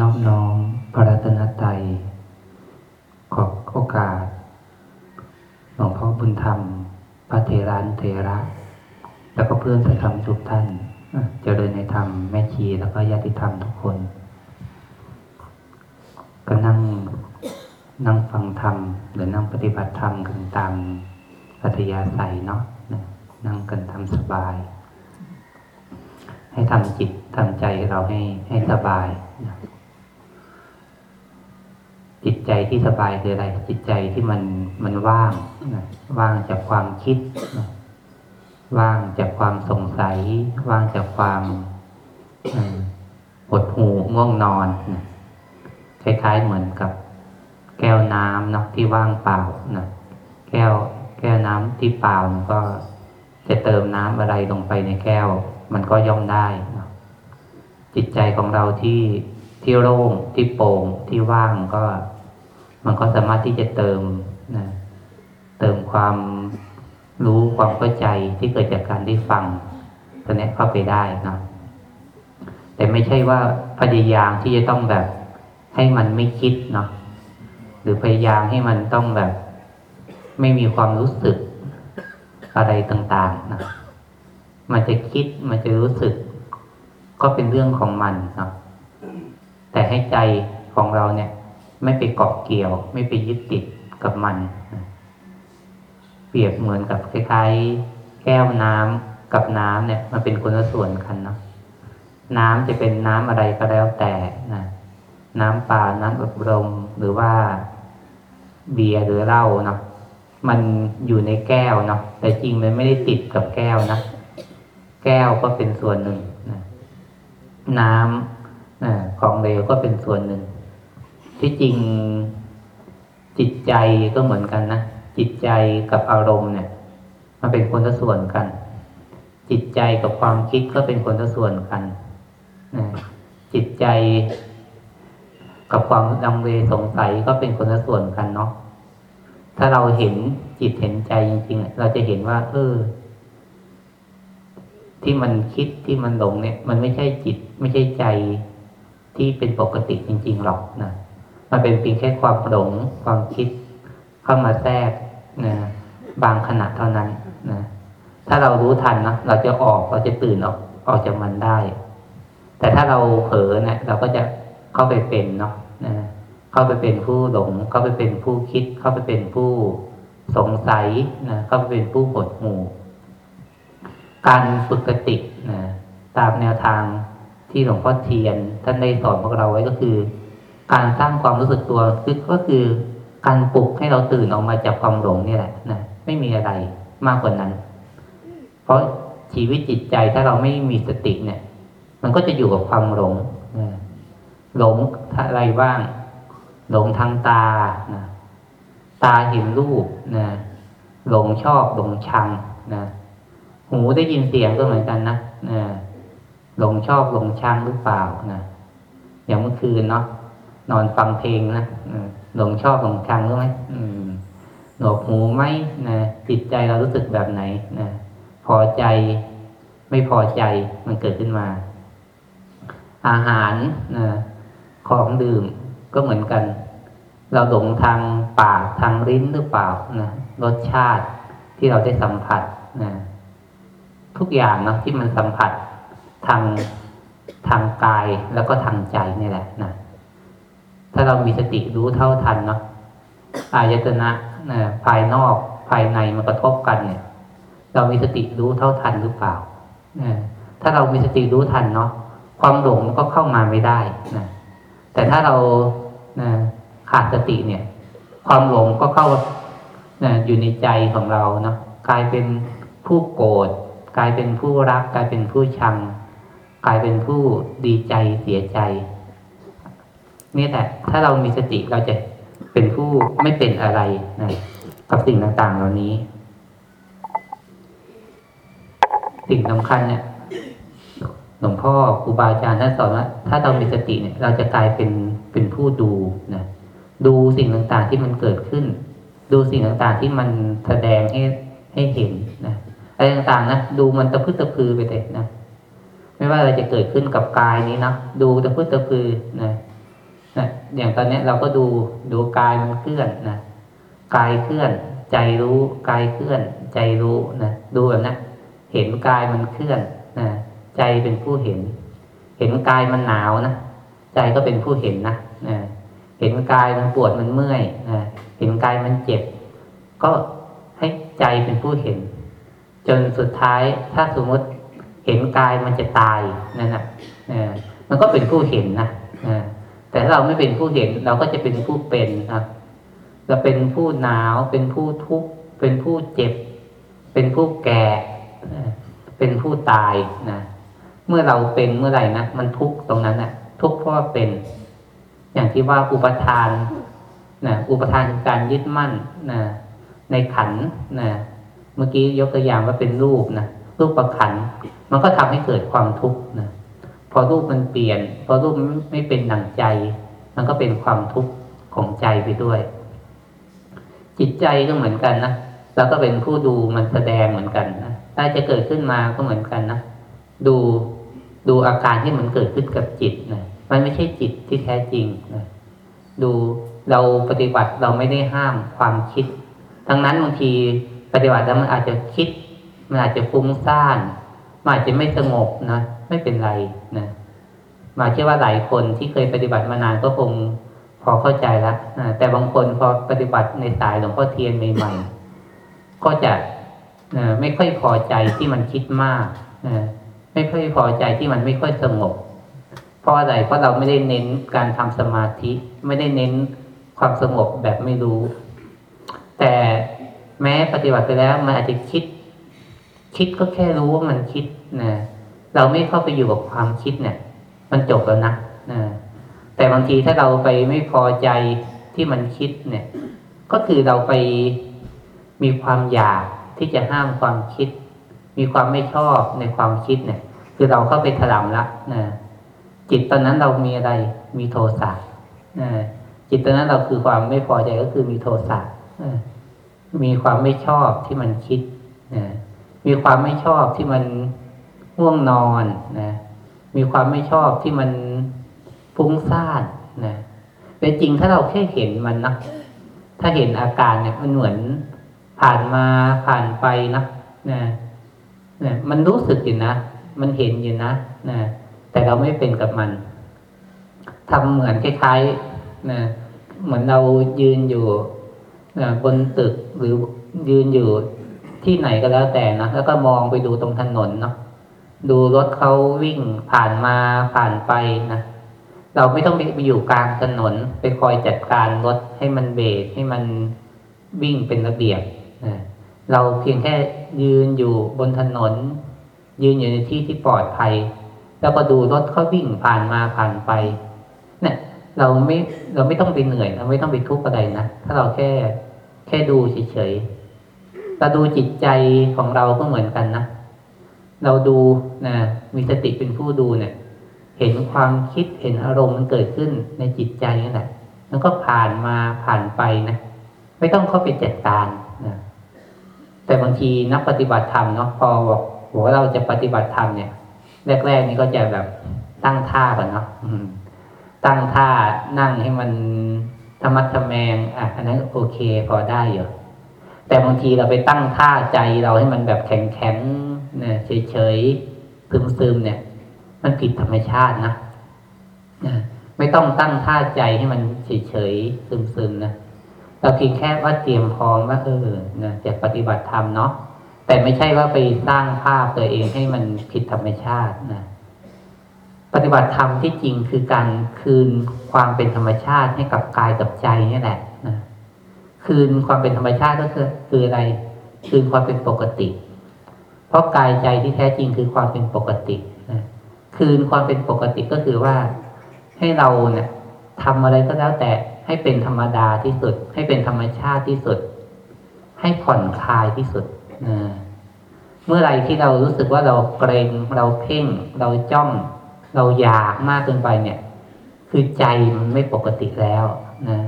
น้อมน้อมพระรัตนตรัยขอโอกาสหลวงพ่อบุญธรรม พระเทรานเทระ แล้วก็เพื่อนสัทธรรมทุกท่านอะเจริญในธรรมแม่ชีแล้วก็ญาติธรรมทุกคน ก็นั่งนั่งฟังธรรมหรือนั่งปฏิบัติธรรมกันตามอัธยาศัยเนาะนั่งกันทำสบาย ให้ทำจิตทำใจเราให้ให้สบายนะ ใจที่สบายคืออะไร จิตใจที่มันมันว่างนะว่างจากความคิดนะว่างจากความสงสัย ว่างจากความเอ่อหดหู่ง่วงนอนนะคล้ายๆเหมือนกับแก้วน้ำเนาะที่ว่างเปล่านะแก้วแก้วน้ำที่เปล่ามันก็จะเติมน้ำอะไรลงไปในแก้ว มันก็ย่อมได้นะจิตใจของเราที่ที่โล่งที่โปร่งที่ว่างก็ มันก็สามารถที่จะเติมนะเติมความรู้ความเข้าใจที่เกิดจากการได้ฟังตัวนี้เข้าไปได้นะแต่ไม่ใช่ว่าพยายามที่จะต้องแบบให้มันไม่คิดเนาะหรือพยายามให้มันต้องแบบ ไม่มีความรู้สึกอะไรต่างๆนะมันจะคิดมันจะรู้สึก ก็เป็นเรื่องของมันเนาะแต่ให้ใจของเราเนี่ย ไม่ไปเกาะเกี่ยว ไม่ไปยึดติดกับมัน เปรียบเหมือนกับคล้ายๆ แก้วน้ำกับน้ำเนี่ย มันเป็นคนละส่วนกันเนาะน้ำจะเป็นน้ำอะไรก็แล้วแต่นะน้ำเปล่าน้ำอบรมหรือว่าเบียร์หรือเหล้าเนาะมันอยู่ในแก้วเนาะแต่จริงมันไม่ได้ติดกับแก้วนะแก้วก็เป็นส่วนหนึ่งนะน้ำนะของเหลวก็เป็นส่วนหนึ่ง ที่จริงจิตใจก็เหมือนกันนะ จิตใจกับอารมณ์เนี่ย มันเป็นคนละส่วนกัน จิตใจกับความคิดก็เป็นคนละส่วนกันนะจิตใจกับความลังเลสงสัยก็เป็นคนละส่วนกันเนาะถ้าเราเห็นจิตเห็นใจจริงๆเราจะเห็นว่า เออ ที่มันคิดที่มันหลงเนี่ย มันไม่ใช่จิต ไม่ใช่ใจที่เป็นปกติจริง ๆ หรอกนะ มันเป็นเพียงแค่ความหลงความคิดเข้ามาแทรกนะบางขณะเท่านั้นนะถ้าเรารู้ทันนะเราจะออกเราจะตื่นออกออกจากมันได้ แต่ถ้าเราเผลอเนี่ย เราก็จะเข้าไปเป็นเนาะนะเข้าไปเป็นผู้หลง เข้าไปเป็นผู้คิด เข้าไปเป็นผู้สงสัยนะเข้าไปเป็นผู้หดหู่การฝึกตินะตามแนวทางที่หลวงพ่อเทียน ท่านได้สอนพวกเราไว้ก็คือ การสร้างความรู้สึกตัวคือก็คือการปลุกให้เราตื่นออกมาจากความหลงนี่แหละนะไม่มีอะไรมากกว่านั้น เพราะชีวิตจิตใจถ้าเราไม่มีสติเนี่ย มันก็จะอยู่กับความหลงหลงอะไรบ้าง หลงทางตานะตาเห็นรูปนะหลงชอบหลงชังนะหูได้ยินเสียงก็เหมือนกันนะนะหลงชอบหลงชังหรือเปล่านะอย่างเมื่อคืนเนาะ นอนฟังเพลงนะหลงชอบหลงชังรือไหมหนวกหูไหมนะจิตใจเรารู้สึกแบบไหนนะพอใจไม่พอใจมันเกิดขึ้นมา อาหารนะของดื่มก็เหมือนกัน เราหลงทางปากทางลิ้นหรือเปล่านะรสชาติที่เราได้สัมผัสนะทุกอย่างนะที่มันสัมผัสทางทางกายแล้วก็ทางใจนี่แหละนะ ถ้าเรามีสติรู้เท่าทันเนาะอายตนะนะภายนอกภายในมันกระทบกันเนี่ย เรามีสติรู้เท่าทันหรือเปล่านะถ้าเรามีสติรู้ทันเนาะความหลงมันก็เข้ามาไม่ได้นะแต่ถ้าเรานะขาดสติเนี่ย ความหลงก็เข้านะอยู่ในใจของเราเนาะกลายเป็นผู้โกรธกลายเป็นผู้รัก กลายเป็นผู้ชัง กลายเป็นผู้ดีใจเสียใจ นี่แหละ ถ้าเรามีสติเราจะเป็นผู้ไม่เป็นอะไรนะกับสิ่งต่างๆ เหล่านี้ สิ่งสำคัญเนี่ยหลวงพ่อครูบาอาจารย์ท่านสอนว่าถ้าเรามีสติเนี่ย เราจะกลายเป็นเป็นผู้ดูนะดูสิ่งต่างๆที่มันเกิดขึ้น ดูสิ่งต่างๆที่มันแสดงให้ให้เห็นนะอะไรต่างๆนะดูมันตะพื้ตะพือไปเลยนะไม่ว่าอะไรจะเกิดขึ้นกับกายนี้นะดูตะพื้ตะพือนะ นะอย่างตอนนี้เราก็ดูดูกายมันเคลื่อนนะกายเคลื่อน ใจรู้กายเคลื่อน ใจรู้นะดูแบบนะเห็นกายมันเคลื่อนนะใจเป็นผู้เห็น เห็นกายมันหนาวนะใจก็เป็นผู้เห็นนะนะเห็นกายมันปวดมันเมื่อยนะเห็นกายมันเจ็บ ก็ให้ใจเป็นผู้เห็น จนสุดท้ายถ้าสมมติเห็นกายมันจะตายนั่นนะมันก็เป็นผู้เห็นนะ แต่ถ้าเราไม่เป็นผู้เห็นเราก็จะเป็นผู้เป็นนะเราเป็นผู้หนาว เป็นผู้ทุกข์เป็นผู้เจ็บ เป็นผู้แก่เป็นผู้ตายนะเมื่อเราเป็นเมื่อไหร่นะมันทุกข์ตรงนั้นนะทุกข์เพราะเป็น อย่างที่ว่าอุปทานนะอุปทานคือการยึดมั่นนะในขันนะเมื่อกี้ยกตัวอย่างว่าเป็นรูปนะรูปประขัน มันก็ทำให้เกิดความทุกข์นะ พอรูปมันเปลี่ยน พอรูปไม่เป็นดั่งใจ มันก็เป็นความทุกข์ของใจไปด้วย จิตใจก็เหมือนกันนะเราก็เป็นผู้ดูมันแสดงเหมือนกันนะถ้าจะเกิดขึ้นมาก็เหมือนกันนะดูดูอาการที่มันเกิดขึ้นกับจิตนะมันไม่ใช่จิตที่แท้จริงนะดูเราปฏิบัติเราไม่ได้ห้ามความคิด ทั้งนั้นบางทีปฏิบัติแล้วมันอาจจะคิด มันอาจจะฟุ้งซ่าน อาจจะไม่สงบนะไม่เป็นไรนะมาเชื่อว่าหลายคนที่เคยปฏิบัติมานานก็คงพอเข้าใจแล้วนะแต่บางคนพอปฏิบัติในสายหลวงพ่อเทียนใหม่ๆก็จะนะไม่ค่อยพอใจที่มันคิดมากนะไม่ค่อยพอใจที่มันไม่ค่อยสงบ เพราะอะไรเพราะเราไม่ได้เน้นการทำสมาธิ ไม่ได้เน้นความสงบแบบไม่รู้ แต่แม้ปฏิบัติไปแล้วมันอาจจะคิด คิดก็แค่รู้ว่ามันคิดนะเราไม่เข้าไปอยู่กับความคิดเนี่ย มันจบแล้วนะนะแต่บางทีถ้าเราไปไม่พอใจที่มันคิดเนี่ย ก็คือเราไปมีความอยากที่จะห้ามความคิด มีความไม่ชอบในความคิดเนี่ย คือเราเข้าไปถลำละนะจิตตอนนั้นเรามีอะไรมีโทสะนะจิตตอนนั้นเราคือความไม่พอใจก็คือมีโทสะนะมีความไม่ชอบที่มันคิดนะ มีความไม่ชอบที่มันง่วงนอนนะ มีความไม่ชอบที่มันฟุ้งซ่านนะแต่จริงถ้าเราแค่เห็นมันนะถ้าเห็นอาการเนี่ยมันเหมือนผ่านมาผ่านไปนะนะนะมันรู้สึกอยู่นะ มันเห็นอยู่นะนะแต่เราไม่เป็นกับมันทำเหมือนคล้ายๆนะเหมือนเรายืนอยู่นะบนตึกหรือยืนอยู่ ที่ไหนก็แล้วแต่นะแล้วก็มองไปดูตรงถนนเนาะดูรถเขาวิ่งผ่านมาผ่านไปนะเราไม่ต้องไปอยู่กลางถนนไปคอยจัดการรถให้มันเบรกให้มันวิ่งเป็นระเบียบนะเราเพียงแค่ยืนอยู่บนถนน ยืนอยู่ในที่ที่ปลอดภัย แล้วก็ดูรถเขาวิ่งผ่านมาผ่านไปเนี่ยเราไม่เราไม่ต้องไปเหนื่อย เราไม่ต้องไปทุกข์อะไรนะถ้าเราแค่แค่ดูเฉยๆ เราดูจิตใจของเราก็เหมือนกันนะ เราดูนะมีสติเป็นผู้ดูเนี่ย เห็นความคิดเห็นอารมณ์มันเกิดขึ้นในจิตใจนั่นแหละมันก็ผ่านมาผ่านไปนะไม่ต้องเข้าไปจัดการนะแต่บางทีนักปฏิบัติธรรมเนาะพอบอกบอกว่าเราจะปฏิบัติธรรมเนี่ย แรกๆนี่ก็จะแบบตั้งท่าก่อนเนาะตั้งท่านั่งให้มันธรรมะทแมงอะอันนั้นโอเคพอได้อยู่ แต่บางทีเราไปตั้งท่าใจเราให้มันแบบแข็งๆเนี่ยเฉยๆซึมๆเนี่ย มันผิดธรรมชาตินะไม่ต้องตั้งท่าใจให้มันเฉยๆซึมๆนะเราเพียงแค่ว่าเตรียมพร้อมว่าเออนะจะปฏิบัติธรรมเนาะแต่ไม่ใช่ว่าไปสร้างภาพตัวเองให้มันผิดธรรมชาตินะปฏิบัติธรรมที่จริงคือการคืนความเป็นธรรมชาติให้กับกายกับใจนี่แหละ คืนความเป็นธรรมชาติก็คือคืออะไร คืนความเป็นปกติ เพราะกายใจที่แท้จริงคือความเป็นปกตินะคืนความเป็นปกติก็คือว่า ให้เราเนี่ยทำอะไรก็แล้วแต่ให้เป็นธรรมดาที่สุด ให้เป็นธรรมชาติที่สุด ให้ผ่อนคลายที่สุดนะเมื่อไรที่เรารู้สึกว่าเราเกรงเราเพ่ง เราจ้อง เราอยากมากเกินไปเนี่ย คือใจมันไม่ปกติแล้วนะ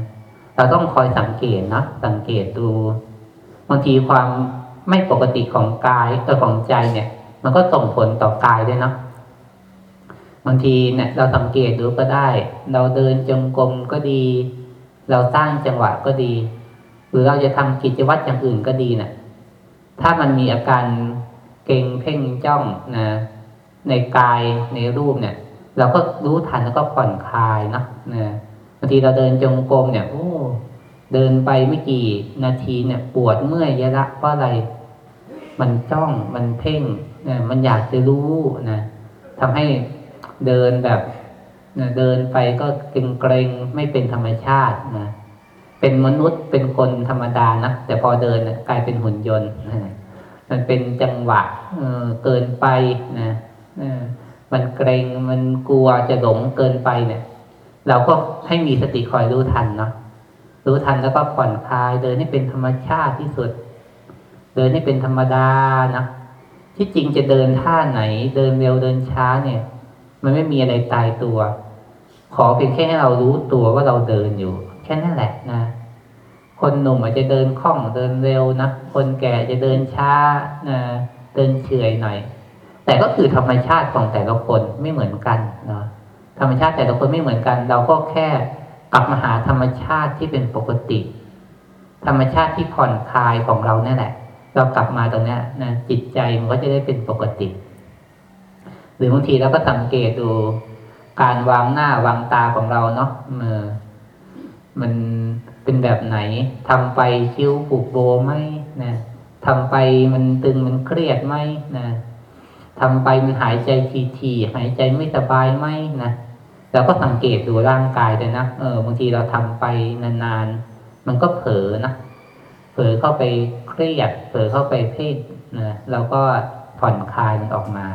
เราต้องคอยสังเกตนะสังเกตดูบางทีความไม่ปกติของกายตัวของใจเนี่ย มันก็ส่งผลต่อกายด้วยนะบางทีเนี่ย เราสังเกตดูก็ได้ เราเดินจงกรมก็ดี เราสร้างจังหวะก็ดี หรือเราจะทำกิจวัตรอย่างอื่นก็ดีเนะี่ยถ้ามันมีอาการเก่งเพ่งจ้องนะในกายในรูปเนี่ย เราก็รู้ทันแล้วก็ผ่อนคลายนะนะบางทีเราเดินจงกรมเนี่ย โอ้ เดินไปไม่กี่นาทีเนี่ย ปวดเมื่อยยะละเพราะอะไร มันจ้องมันเพ่งนะมันอยากจะรู้นะทำให้เดินแบบนะเดินไปก็เกรงเกรงไม่เป็นธรรมชาตินะเป็นมนุษย์เป็นคนธรรมดานะแต่พอเดินนะกลายเป็นหุ่นยนต์นะมันเป็นจังหวะเออเกินไปนะมันเกรงมันกลัวจะหลงเกินไปเนี่ย เราก็ให้มีสติคอยรู้ทันเนาะรู้ทันแล้วก็ผ่อนคลายเดินให้เป็นธรรมชาติที่สุด เดินให้เป็นธรรมดานะที่จริงจะเดินท่าไหน เดินเร็วเดินช้าเนี่ย มันไม่มีอะไรตายตัว ขอเพียงแค่ให้เรารู้ตัวว่าเราเดินอยู่ แค่นั้นแหละนะคนหนุ่มอาจจะเดินคล่องเดินเร็วนะคนแก่จะเดินช้านะเดินเฉื่อยหน่อย แต่ก็คือธรรมชาติของแต่ละคนไม่เหมือนกันเนาะ ธรรมชาติแต่ละคนไม่เหมือนกัน เราก็แค่กลับมาหาธรรมชาติที่เป็นปกติ ธรรมชาติที่ผ่อนคลายของเราเนี่ยแหละ เรากลับมาตรงนี้นะจิตใจมันก็จะได้เป็นปกติ หรือบางทีเราก็สังเกตดูการวางหน้าวางตาของเราเนาะมือมันเป็นแบบไหนทำไปคิ้วผูกโบไหมนะทำไปมันตึงมันเครียดไหมนะทำไปมันหายใจทีๆหายใจไม่สบายไหมนะ เราก็สังเกตดูร่างกายเลยนะเออบางทีเราทำไปนานๆ มันก็เผลอนะเผลอเข้าไปเครียดเผลอเข้าไปเพ่งนะเราก็ผ่อนคลายมันออกมา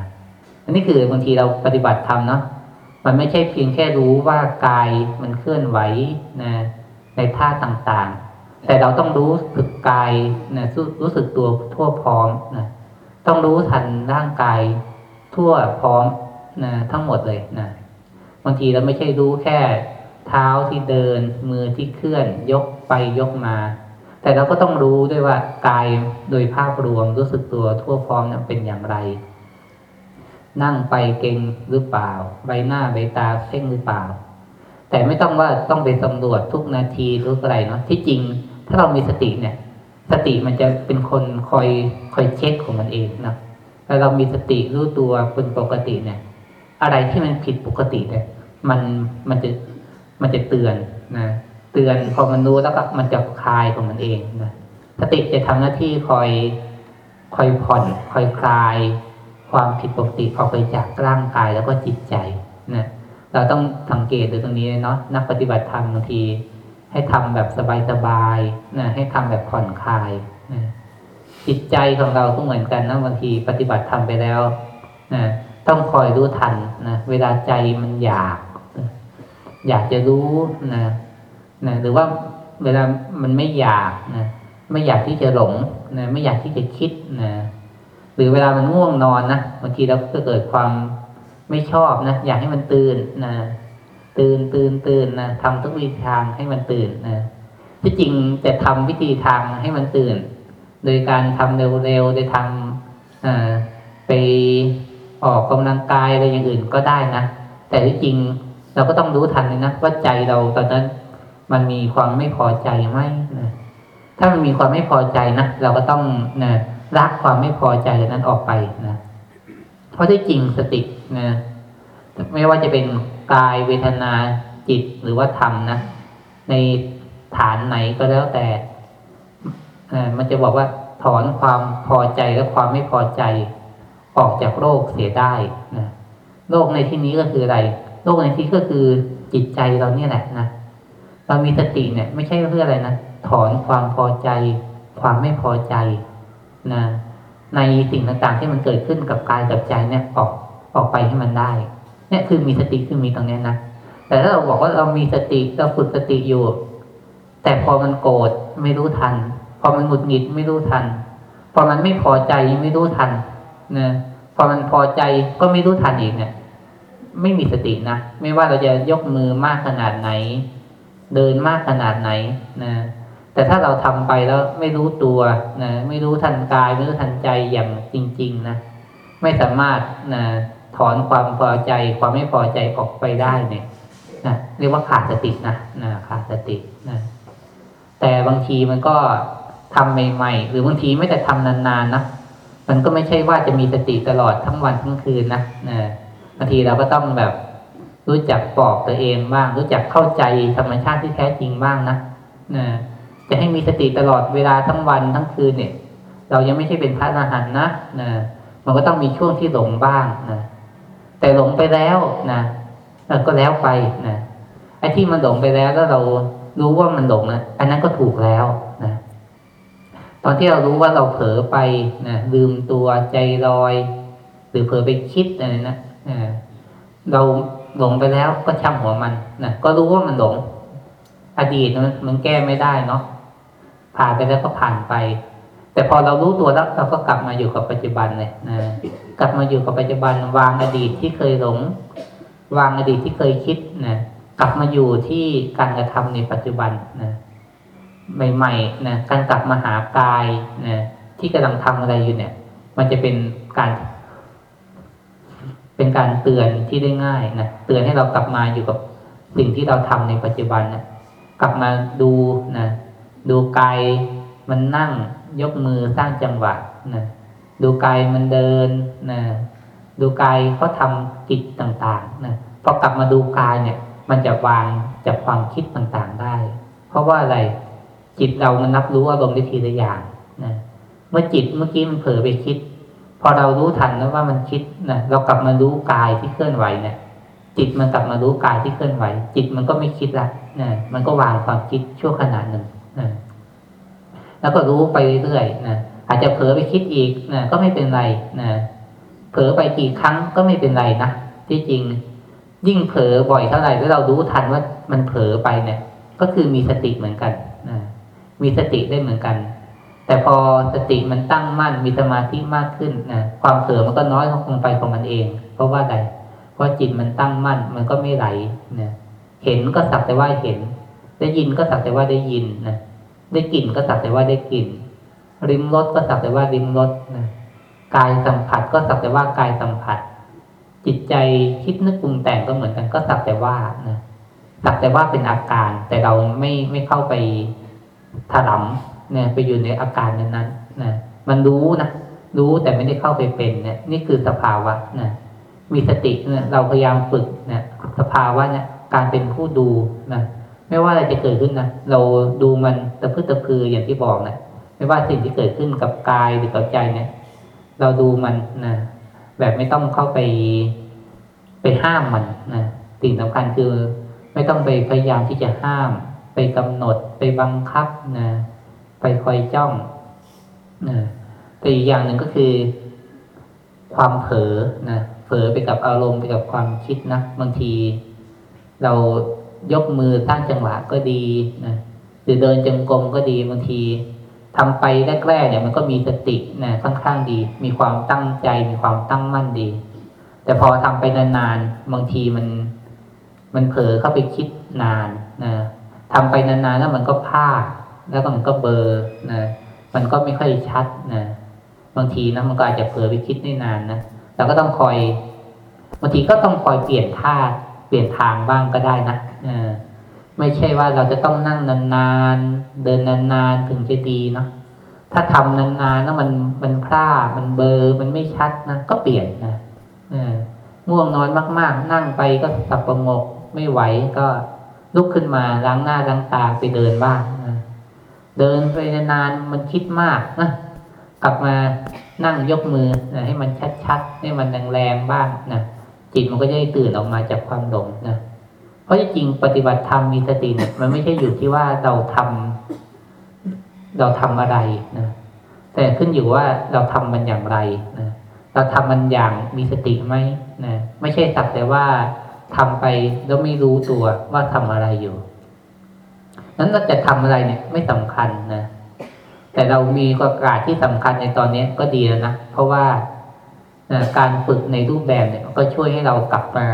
อันนี้คือบางทีเราปฏิบัติธรรมเนาะมันไม่ใช่เพียงแค่รู้ว่ากายมันเคลื่อนไหวนะในท่าต่างๆ แต่เราต้องรู้สึกกายนะรู้สึกตัวทั่วพร้อมนะต้องรู้ทันร่างกายทั่วพร้อมนะทั้งหมดเลยนะ บางทีเราไม่ใช่รู้แค่เท้าที่เดิน มือที่เคลื่อน ยกไปยกมา แต่เราก็ต้องรู้ด้วยว่ากายโดยภาพรวมรู้สึกตัวทั่วพร้อมเป็นอย่างไร นั่งไปเก่งหรือเปล่า ใบหน้าใบตาเพ่งหรือเปล่า แต่ไม่ต้องว่าต้องไปสำรวจทุกนาทีทุกอะไรเนาะที่จริง ถ้าเรามีสติเนี่ย สติมันจะเป็นคนคอยคอยเช็คของมันเองนะถ้าเรามีสติรู้ตัวเป็นปกติเนี่ย อะไรที่มันผิดปกติเนี่ยมันมันจะมันจะเตือนนะเตือนพอมันรู้แล้วก็มันจะคลายของมันเองนะสติจะทำหน้าที่คอยคอยผ่อนคอยคลาย ความผิดปกติออกไปจากร่างกายแล้วก็จิตใจนะเราต้องสังเกตดูตรงนี้เนาะนักปฏิบัติธรรมบางที ให้ทำแบบสบายๆนะให้ทำแบบผ่อนคลายนะจิตใจของเราก็เหมือนกันนะบางทีปฏิบัติธรรมไปแล้วนะ ต้องคอยรู้ทันนะเวลาใจมันอยาก อยากจะรู้นะนะหรือว่าเวลามันไม่อยากนะไม่อยากที่จะหลงนะไม่อยากที่จะคิดนะหรือเวลามันง่วงนอนนะบางทีเราก็เกิดความไม่ชอบนะอยากให้มันตื่นนะตื่นตื่นตื่นนะทำทุกวิธีทางให้มันตื่นนะที่จริงแต่ทำวิธีทางให้มันตื่น โดยการทำเร็วๆโดยทำไป ออกกำลังกายอะไรอย่างอื่นก็ได้นะ แต่ที่จริงเราก็ต้องรู้ทันเลยนะว่าใจเราตอนนั้น มันมีความไม่พอใจไหมนะถ้ามันมีความไม่พอใจนะเราก็ต้องนะรักความไม่พอใจนั้นออกไปนะเพราะที่จริงสตินะไม่ว่าจะเป็นกายเวทนาจิตหรือว่าธรรมนะในฐานไหนก็แล้วแต่มันจะบอกว่าถอนความพอใจและความไม่พอใจ ออกจากโรคเสียได้นะโรคในที่นี้ก็คืออะไรโรคในที่ก็คือจิตใจเราเนี่ยแหละนะเรามีสติเนี่ย ไม่ใช่เพื่ออะไรนะถอนความพอใจ ความไม่พอใจนะในสิ่งต่างๆ ที่มันเกิดขึ้นกับกายกับใจเนี่ยออกออกไปให้มันได้เนี่ยคือมีสติคือมีตรงนี้นะแต่ถ้าเราบอกว่าเรามีสติเราฝึกสติอยู่ แต่พอมันโกรธไม่รู้ทัน พอมันหงุดหงิดไม่รู้ทัน พอมันไม่พอใจไม่รู้ทันนะ พอมันพอใจก็ไม่รู้ทันอีกเนี่ย ไม่มีสตินะ ไม่ว่าเราจะยกมือมากขนาดไหน เดินมากขนาดไหนนะแต่ถ้าเราทำไปแล้วไม่รู้ตัวนะไม่รู้ทันกาย ไม่รู้ทันใจอย่างจริง ๆนะไม่สามารถนะถอนความพอใจ ความไม่พอใจออกไปได้เนี่ยนะเรียกว่าขาดสตินะนะขาดสตินะแต่บางทีมันก็ทำใหม่ๆหรือบางทีไม่แต่ทำนานๆนะ มันก็ไม่ใช่ว่าจะมีสติตลอดทั้งวันทั้งคืนนะบางทีเราก็ต้องแบบรู้จักปลอบตัวเองบ้าง รู้จักเข้าใจธรรมชาติที่แท้จริงบ้างนะนะจะให้มีสติตลอดเวลาทั้งวันทั้งคืนเนี่ย เรายังไม่ใช่เป็นพระอรหันต์นะนะมันก็ต้องมีช่วงที่หลงบ้างนะแต่หลงไปแล้วนะก็แล้วไปนะไอ้ที่มันหลงไปแล้วแล้วเรารู้ว่ามันหลงนะอันนั้นก็ถูกแล้วนะ ตอนที่เรารู้ว่าเราเผลอไปนะลืมตัวใจลอย หรือเผลอไปคิดอะไรนะเราหลงไปแล้วก็ช่างหัวมันนะก็รู้ว่ามันหลง อดีตมันมันแก้ไม่ได้เนาะผ่านไปแล้วก็ผ่านไป แต่พอเรารู้ตัวแล้วเราก็กลับมาอยู่กับปัจจุบันเลยนะกลับมาอยู่กับปัจจุบัน วางอดีตที่เคยหลง วางอดีตที่เคยคิดนะกลับมาอยู่ที่การกระทำในปัจจุบันนะ ใหม่ๆนะการกลับมาหากายนะที่กำลังทำอะไรอยู่เนี่ย มันจะเป็นการ เป็นการเตือนที่ได้ง่ายนะเตือนให้เรากลับมาอยู่กับสิ่งที่เราทำในปัจจุบันนะกลับมาดูนะดูกายมันนั่งยกมือสร้างจังหวะนะดูกายมันเดินนะดูกายเขาทำกิจต่างๆนะพอกลับมาดูกายเนี่ย มันจะวางจากความคิดต่างๆได้ เพราะว่าอะไร จิตเรามันรับรู้อารมณ์ได้ทีละอย่างนะเมื่อจิตเมื่อกี้มันเผลอไปคิด พอเรารู้ทันแล้วว่ามันคิดนะเรากลับมารู้กายที่เคลื่อนไหวเนี่ยจิตมันกลับมารู้กายที่เคลื่อนไหว จิตมันก็ไม่คิดละนะมันก็วางความคิดชั่วขณะหนึ่งนะแล้วก็รู้ไปเรื่อยๆนะอาจจะเผลอไปคิดอีกนะก็ไม่เป็นไรนะเผลอไปกี่ครั้งก็ไม่เป็นไรนะที่จริง ยิ่งเผลอบ่อยเท่าไหร่แล้วเรารู้ทันว่ามันเผลอไปเนี่ย ก็คือมีสติเหมือนกัน มีสติได้เหมือนกัน แต่พอสติมันตั้งมั่นมีสมาธิมากขึ้นนะความเผลอมันก็น้อยลงไปของมันเอง เพราะว่าใดเพราะจิตมันตั้งมั่นมันก็ไม่ไหลนะเห็นก็สักแต่ว่าเห็น ได้ยินก็สักแต่ว่าได้ยินนะได้กลิ่นก็สักแต่ว่าได้กลิ่นริมรสก็สักแต่ว่าริมรสนะกายสัมผัสก็สักแต่ว่ากายสัมผัส จิตใจคิดนึกปรุงแต่งก็เหมือนกันก็สักแต่ว่านะสักแต่ว่าเป็นอาการ แต่เราไม่ไม่เข้าไป ถลำเนี่ยไปอยู่ในอาการนั้นนั้นนะมันรู้นะรู้แต่ไม่ได้เข้าไปเป็นเนี่ย นี่คือสภาวะนะมีสติเนี่ยเราพยายามฝึกเนะสภาวะเนี่ยการเป็นผู้ดูนะไม่ว่าอะไรจะเกิดขึ้นนะเราดูมันตะพื้ตะพืออย่างที่บอกนะไม่ว่าสิ่งที่เกิดขึ้นกับกายหรือกับใจเนี่ย เราดูมันนะแบบไม่ต้องเข้าไปไปห้ามมันนะสิ่งสำคัญคือไม่ต้องไปพยายามที่จะห้าม กำหนดไปบังคับนะไปคอยจ้องนะแต่อีกอย่างหนึ่งก็คือ ความเผลอนะเผลอไปกับอารมณ์ไปกับความคิดนะบางที เรายกมือสร้างจังหวะก็ดีนะหรือเดินจงกรมก็ดีบางทีทำไปแรกๆเนี่ยมันก็มีสตินะค่อนข้างดี มีความตั้งใจ มีความตั้งมั่นดี แต่พอทำไปนานๆบางทีมัน มันเผลอเข้าไปคิดนานนะ ทำไปนานๆแล้วมันก็พลาดแล้วก็มันก็เบลอนะมันก็ไม่ค่อยชัดนะบางทีนะมันก็อาจจะเผลอไปคิดได้นานนะเราก็ต้องคอยบางทีก็ต้องคอยเปลี่ยนท่าเปลี่ยนทางบ้างก็ได้นะอไม่ใช่ว่าเราจะต้องนั่งนานๆเดินนานๆถึงจะดีเนาะถ้าทำนานๆแล้วมันมันพลาดมันเบลอมันไม่ชัดนะก็เปลี่ยนนะง่วงนอนมาก ๆ นั่งไปก็สับประงกไม่ไหวก็ ลุกขึ้นมาล้างหน้าล้างตาไปเดินบ้างนะเดินไปนานๆมันคิดมากนะกลับมานั่งยกมือนะให้มันชัดๆให้มันแรงๆบ้างนะจิตมันก็จะได้ตื่นออกมาจากความหลงนะเพราะจริงปฏิบัติธรรมมีสติเนี่ยมันไม่ใช่อยู่ที่ว่าเราทำเราทำอะไรนะแต่ขึ้นอยู่ว่าเราทำมันอย่างไรนะเราทำมันอย่างมีสติไหมนะไม่ใช่สักแต่ว่า ทำไปแล้วไม่รู้ตัวว่าทำอะไรอยู่ นั้นเราจะทำอะไรเนี่ยไม่สำคัญนะ แต่เรามีโอกาสที่สำคัญในตอนนี้ก็ดีแล้วนะ เพราะว่าการฝึกในรูปแบบเนี่ยก็ช่วยให้เรากลับมา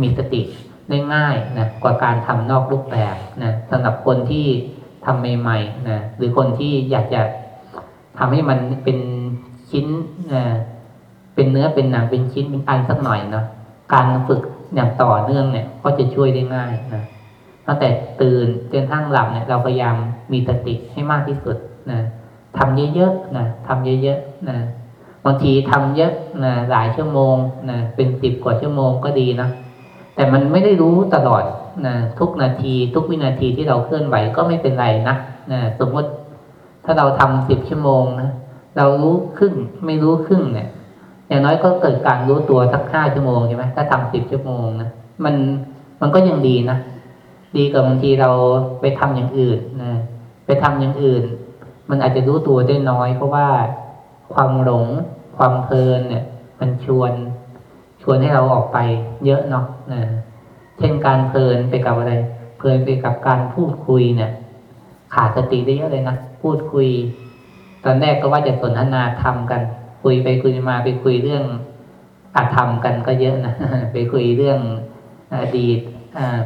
มีสติได้ง่ายนะกว่าการทำนอกรูปแบบนะสำหรับคนที่ทำใหม่ๆนะหรือคนที่อยากจะทำให้มันเป็นชิ้นนะเป็นเนื้อเป็นหนังเป็นชิ้นเป็นอันสักหน่อยเนาะการฝึก อย่างต่อเนื่องเนี่ยก็จะช่วยได้ง่ายนะตั้งแต่ตื่นจนทั้งหลับเนี่ยเราพยายามมีสติให้มากที่สุดนะทำเยอะๆนะทำเยอะๆนะบางทีทำเยอะนะหลายชั่วโมงนะเป็นสิบกว่าชั่วโมงก็ดีนะแต่มันไม่ได้รู้ตลอดนะทุกนาทีทุกวินาทีที่เราเคลื่อนไหวก็ไม่เป็นไรนะนะสมมติถ้าเราทำสิบชั่วโมงนะเรารู้ครึ่งไม่รู้ครึ่งเนี่ย อย่างน้อยก็เกิดการรู้ตัวสักห้าชั่วโมงใช่ไหมถ้าทำสิบชั่วโมงนะมันมันก็ยังดีนะดีกว่าบางทีเราไปทำอย่างอื่นนะไปทำอย่างอื่น มันอาจจะรู้ตัวได้น้อย เพราะว่าความหลง ความเพลินเนี่ย มันชวนชวนให้เราออกไปเยอะเนาะนะเช่นการเพลินไปกับอะไร เพลินไปกับการพูดคุยเนี่ย ขาดสติได้เยอะเลยนะพูดคุย ตอนแรกก็ว่าจะสนทนาธรรมกัน คุยไปคุยมาไปคุยเรื่องอาธรรมกันก็เยอะนะไปคุยเรื่องอดีต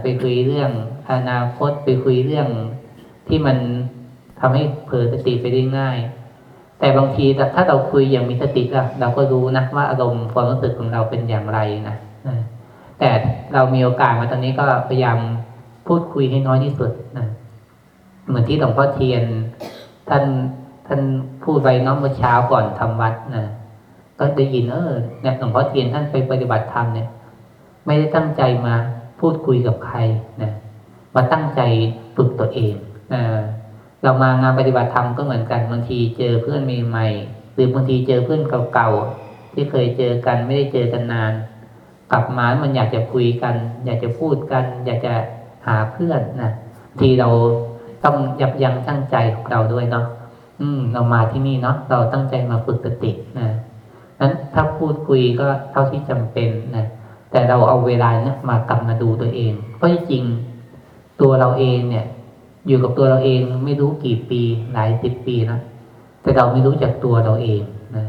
ไปคุยเรื่องอนาคตไปคุยเรื่องที่มันทำให้เผลอสติไปได้ง่าย แต่บางทีถ้าเราคุยอย่างมีสติแล้วเราก็รู้นะว่าอารมณ์ความรู้สึกของเราเป็นอย่างไรนะแต่เรามีโอกาสมาตอนนี้ก็พยายามพูดคุยให้น้อยที่สุดนะเหมือนที่หลวงพ่อเทียน ท่าน ท่านพูดไปน้องเมื่อเช้าก่อนทำวัดนะก็ได้ยินเออเนี่ยหลวงพ่อเทียนท่านไปปฏิบัติธรรมเนี่ย ไม่ได้ตั้งใจมาพูดคุยกับใครนะมาตั้งใจฝึกตัวเองนะเรามางานปฏิบัติธรรมก็เหมือนกันบางทีเจอเพื่อนใหม่ๆหรือบางทีเจอเพื่อนเก่าๆที่เคยเจอกันไม่ได้เจอกันนาน กลับมามันอยากจะคุยกัน อยากจะพูดกัน อยากจะหาเพื่อนนะทีเราต้องยับยั้งชั่งใจของเราด้วยเนาะ อืม เรามาที่นี่เนาะเราตั้งใจมาฝึกสตินะนั้นถ้าพูดคุยก็เท่าที่จำเป็นนะแต่เราเอาเวลาเนี่ยมากลับมาดูตัวเอง เพราะจริงตัวเราเองเนี่ย อยู่กับตัวเราเองไม่รู้กี่ปีหลายสิบปีนะแต่เราไม่รู้จักตัวเราเองนะ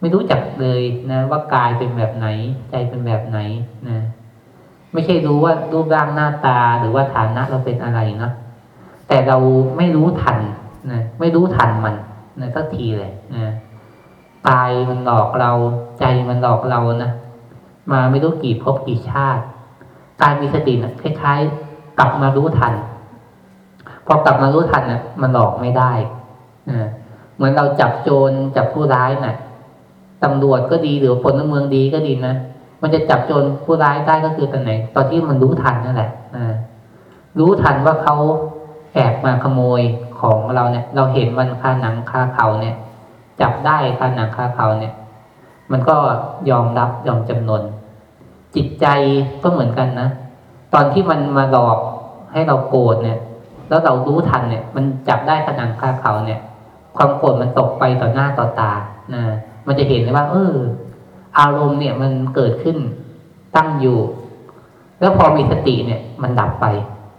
ไม่รู้จักเลยนะว่ากายเป็นแบบไหน ใจเป็นแบบไหนนะไม่ใช่รู้ว่ารูปร่างหน้าตาหรือว่าฐานะเราเป็นอะไรนะแต่เราไม่รู้ทัน นะไม่รู้ทันมันนะสักทีเลยนะกายมันหลอกเรา ใจมันหลอกเรานะมาไม่รู้กี่ภพกี่ชาติการมีสตินะคล้ายๆ กลับมารู้ทัน พอกลับมารู้ทันนะมันหลอกไม่ได้นะเหมือนเราจับโจรจับผู้ร้ายนะ่ะตำรวจก็ดีหรือพลเมืองดีก็ดีนะมันจะจับโจรผู้ร้ายได้ก็คือตอนไหน ตอนที่มันรู้ทันนั่นแหละนะรู้ทันว่าเขาแอบมาขโมย ของเราเนี่ย เราเห็นมันคาหนังคาเขาเนี่ย จับได้คาหนังคาเขาเนี่ย มันก็ยอมรับยอมจำนน จิตใจก็เหมือนกันนะตอนที่มันมาหลอกให้เราโกรธเนี่ย แล้วเรารู้ทันเนี่ย มันจับได้ขนังคาเขาเนี่ย ความโกรธมันตกไปต่อหน้าต่อตานะมันจะเห็นเลยว่า เออ อารมณ์เนี่ยมันเกิดขึ้นตั้งอยู่ แล้วพอมีสติเนี่ย มันดับไป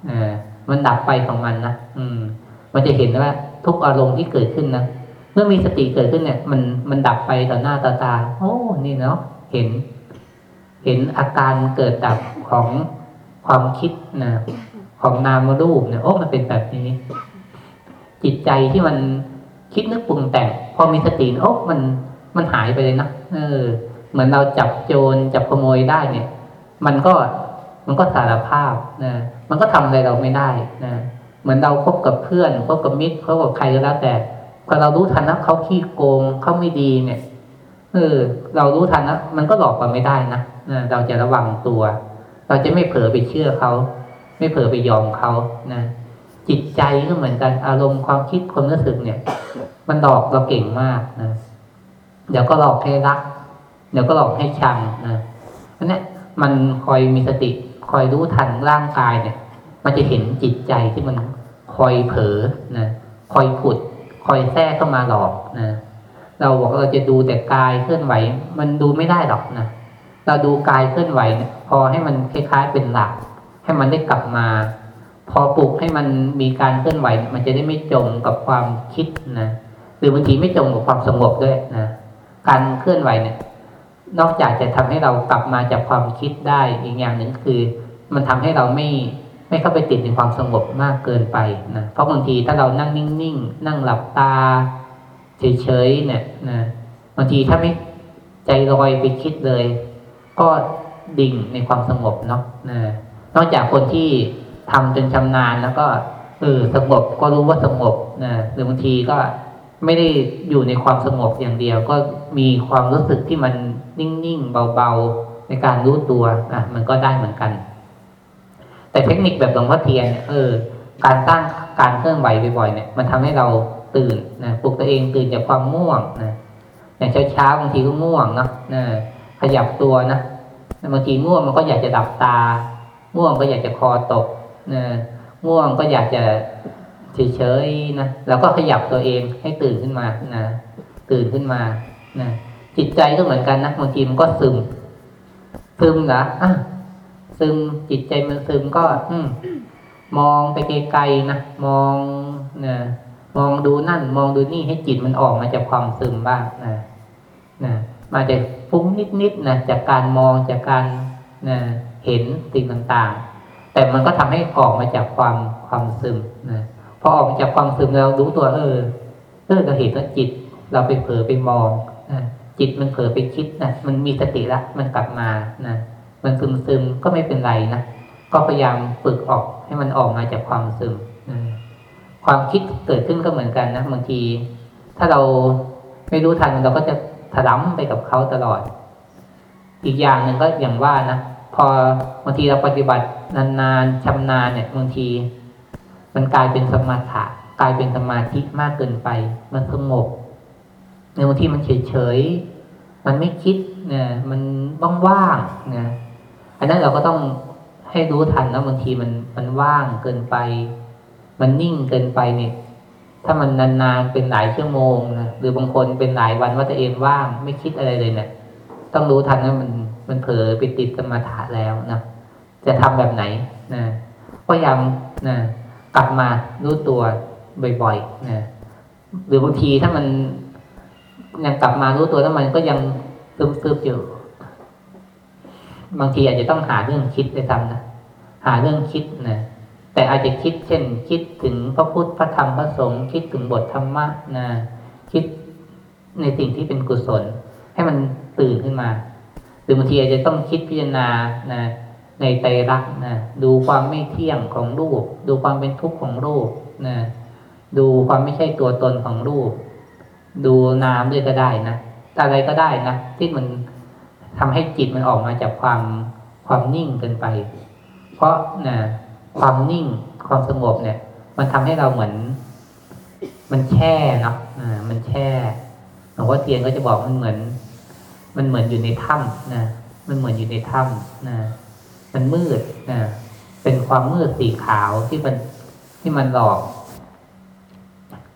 อ่ามันดับไปของมันนะอืม มันจะเห็นว่าทุกอารมณ์ที่เกิดขึ้นนะเมื่อมีสติเกิดขึ้นเนี่ย มันมันดับไปต่อหน้าต่อตา โอ้นี่เนาะเห็น เห็นอาการเกิดดับของความคิดนะของนามรูปเนี่ยโอ้มันเป็นแบบนี้ จิตใจที่มันคิดนึกปรุงแต่งพอมีสติโอ้มันมันหายไปเลยนะเออ เหมือนเราจับโจรจับขโมยได้เนี่ย มันก็มันก็สารภาพนะมันก็ทำอะไรเราไม่ได้นะ เหมือนเราคบกับเพื่อนคบกับมิตรคบกับใครก็แล้วแต่พอเรารู้ทันนะเขาขี้โกงเขาไม่ดีเนี่ยเออเรารู้ทันนะมันก็หลอกกันไม่ได้นะเราจะระวังตัว เราจะไม่เผลอไปเชื่อเขาไม่เผลอไปยอมเขานะจิตใจก็เหมือนกันอารมณ์ความคิดความรู้สึกเนี่ย มันหลอกเราเก่งมากนะเดี๋ยวก็หลอกให้รัก เดี๋ยวก็หลอกให้ชังนะเพราะนี้มันคอยมีสติคอยรู้ทันร่างกายเนี่ย มันจะเห็นจิตใจที่มัน คอยเผลอนะคอยผุด คอยแทรกเข้ามาหลอกนะเราบอกเราจะดูแต่กายเคลื่อนไหว มันดูไม่ได้หรอกนะเราดูกายเคลื่อนไหวพอให้มันคล้ายๆเป็นหลัก ให้มันได้กลับมา พอปลุกให้มันมีการเคลื่อนไหว มันจะได้ไม่จมกับความคิดนะหรือบางทีไม่จมกับความสงบด้วยนะการเคลื่อนไหวเนี่ย นอกจากจะทำให้เรากลับมาจากความคิดได้อีกอย่างหนึ่งคือ มันทำให้เราไม่ ไม่เข้าไปติดในความสงบมากเกินไปนะเพราะบางทีถ้าเรานั่งนิ่งๆนั่งหลับตาเฉยๆเนี่ยนะบางทีถ้าไม่ใจลอยไปคิดเลย ก็ดิ่งในความสงบเนาะนะนอกจากคนที่ทำจนชำนาญแล้วก็เออสงบก็รู้ว่าสงบนะหรือบางทีก็ไม่ได้อยู่ในความสงบอย่างเดียว ก็มีความรู้สึกที่มันนิ่งๆเบาๆในการรู้ตัวอะมันก็ได้เหมือนกัน แต่เทคนิคแบบหลวงพ่อเทียนเออ การสร้างการเคลื่อนไหวบ่อยๆเนี่ยมันทำให้เราตื่นนะปลุกตัวเองตื่นจากความง่วงนะอย่างเช้าๆบางทีก็ง่วงเนาะนะขยับตัวนะบางทีง่วงมันก็อยากจะดับตา ง่วงก็อยากจะคอตกนะง่วงก็อยากจะเฉยๆนะแล้วก็ขยับตัวเองให้ตื่นขึ้นมานะตื่นขึ้นมานะจิตใจก็เหมือนกันนะบางทีมันก็ซึมซึมเหรออะ ซึมจิตใจมันซึมก็ อืมองไปไกลๆนะมองนะมองดูนั่น มองดูนี่ให้จิตมันออกมาจากความซึมบ้างนะนะมาจากฟุ้งนิดๆนะจากการมองจากการนะเห็นสิ่งต่างๆ แต่มันก็ทำให้ออกมาจากความความซึมนะพอออกมาจากความซึมเรารู้ตัวเออเออเราเห็นว่าจิต เราไปเผลอไปมองนะจิตมันเผลอไปคิดนะมันมีสติละมันกลับมานะ มันซึมซึมๆก็ไม่เป็นไรนะก็พยายามฝึกออกให้มันออกมาจากความซึมนะความคิดเกิดขึ้นก็เหมือนกันนะบางที ถ้าเราไม่รู้ทันเราก็จะถลำไปกับเขาตลอด อีกอย่างหนึ่งก็อย่างว่านะพอบางทีเราปฏิบัตินานๆชำนาญเนี่ยบางที มันกลายเป็นสมาธิกลายเป็นสมาธิมากเกินไป มันสงบในบางทีมันเฉยๆมันไม่คิดเนี่ยมันว่างๆเนี่ย อันนั้นเราก็ต้องให้รู้ทันนะบางทีมันมันว่างเกินไป มันนิ่งเกินไปเนี่ย ถ้ามันนานๆเป็นหลายชั่วโมงนะหรือบางคนเป็นหลายวันว่าตัวเองว่างไม่คิดอะไรเลยเนี่ยต้องรู้ทันว่ามันมันเผลอไปติดสมาธิแล้วนะจะทำแบบไหนนะพยายามนะกลับมารู้ตัวบ่อยๆนะหรือบางทีถ้ามันยังกลับมารู้ตัวแล้วมันก็ยังซึมๆอยู่ บางทีอาจจะต้องหาเรื่องคิดไปทำนะหาเรื่องคิดนะแต่อาจจะคิดเช่น คิดถึงพระพุทธพระธรรมพระสงฆ์คิดถึงบทธรรมะนะคิดในสิ่งที่เป็นกุศล ให้มันตื่นขึ้นมา หรือบางทีอาจจะต้องคิดพิจารณานะในไตรลักนะดูความไม่เที่ยงของรูป ดูความเป็นทุกข์ของรูปนะดูความไม่ใช่ตัวตนของรูป ดูนามด้วยก็ได้นะอะไรก็ได้นะที่มัน ทำให้จิตมันออกมาจากความความนิ่งเกินไป เพราะนะความนิ่งความสงบเนี่ย มันทำให้เราเหมือน มันแช่เนาะอ่ามันแช่หลวงพ่อเทียนก็จะบอกมันเหมือน มันเหมือนอยู่ในถ้ำนะมันเหมือนอยู่ในถ้ำนะมันมืดนะเป็นความมืดสีขาวที่มันที่มันหลอก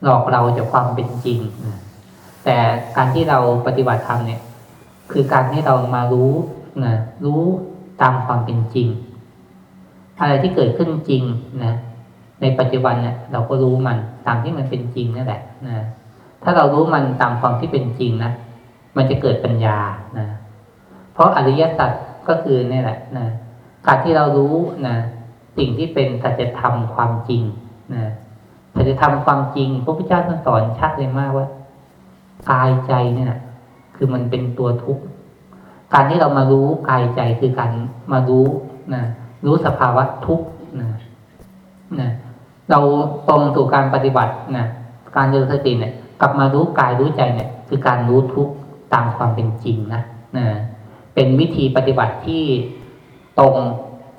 หลอกเราจากความเป็นจริงนะแต่การที่เราปฏิบัติธรรมเนี่ย คือการให้เรามารู้นะรู้ตามความเป็นจริง อะไรที่เกิดขึ้นจริงนะในปัจจุบันเนี่ยเราก็รู้มันตามที่มันเป็นจริงนั่นแหละนะถ้าเรารู้มันตามความที่เป็นจริงนะมันจะเกิดปัญญานะเพราะอริยสัจก็คือนี่แหละนะการที่เรารู้นะสิ่งที่เป็นสัจธรรมความจริงนะสัจธรรมความจริงพระพุทธเจ้าท่านสอนชัดเลยมากว่ากายใจเนี่ย คือมันเป็นตัวทุกข์การที่เรามารู้กายใจคือการมารู้นะรู้สภาวะทุกข์นะนะเราตรงสู่การปฏิบัตินะการเจริญสติเนี่ยกลับมารู้กายรู้ใจเนี่ย คือการรู้ทุกข์ตามความเป็นจริงนะนะเป็นวิธีปฏิบัติที่ตรง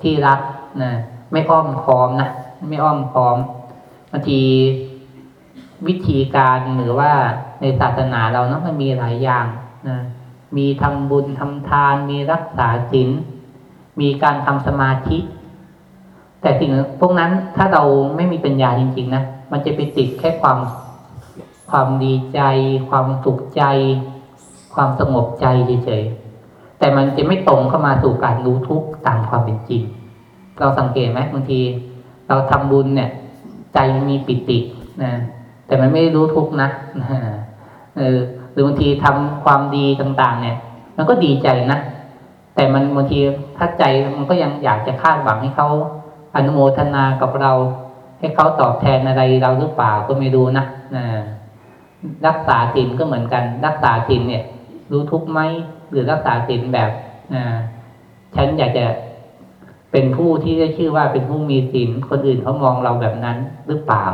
ที่รักนะไม่อ้อมค้อมนะไม่อ้อมค้อมบางที วิธีการหรือว่าในศาสนาเราเนาะมันมีหลายอย่างนะมีทำบุญทำทาน มีรักษาศีลมีการทำสมาธิ แต่สิ่งพวกนั้นถ้าเราไม่มีปัญญาจริง ๆนะมันจะไปติดแค่ความความดีใจ ความสุขใจ ความสงบใจเฉยๆแต่มันจะไม่ตรงเข้ามาสู่การรู้ทุกข์ตามความเป็นจริง เราสังเกตไหมบางที เราทำบุญเนี่ย ใจมีปิตินะ แต่มันไม่รู้ทุกนะหรือบางทีทำความดีต่าง ๆ เนี่ย มันก็ดีใจนะแต่มันบางทีถ้าใจมันก็ยังอยากจะคาดหวังให้เขาอนุโมทนากับเรา ให้เขาตอบแทนอะไรเราหรือเปล่าก็ไม่รู้นะนะรักษาศีลก็เหมือนกัน รักษาศีลเนี่ย รู้ทุกไหมหรือรักษาศีลแบบฉันอยากจะเป็นผู้ที่ได้ชื่อว่าเป็นผู้มีศีลคนอื่นเขามองเราแบบนั้นหรือเปล่า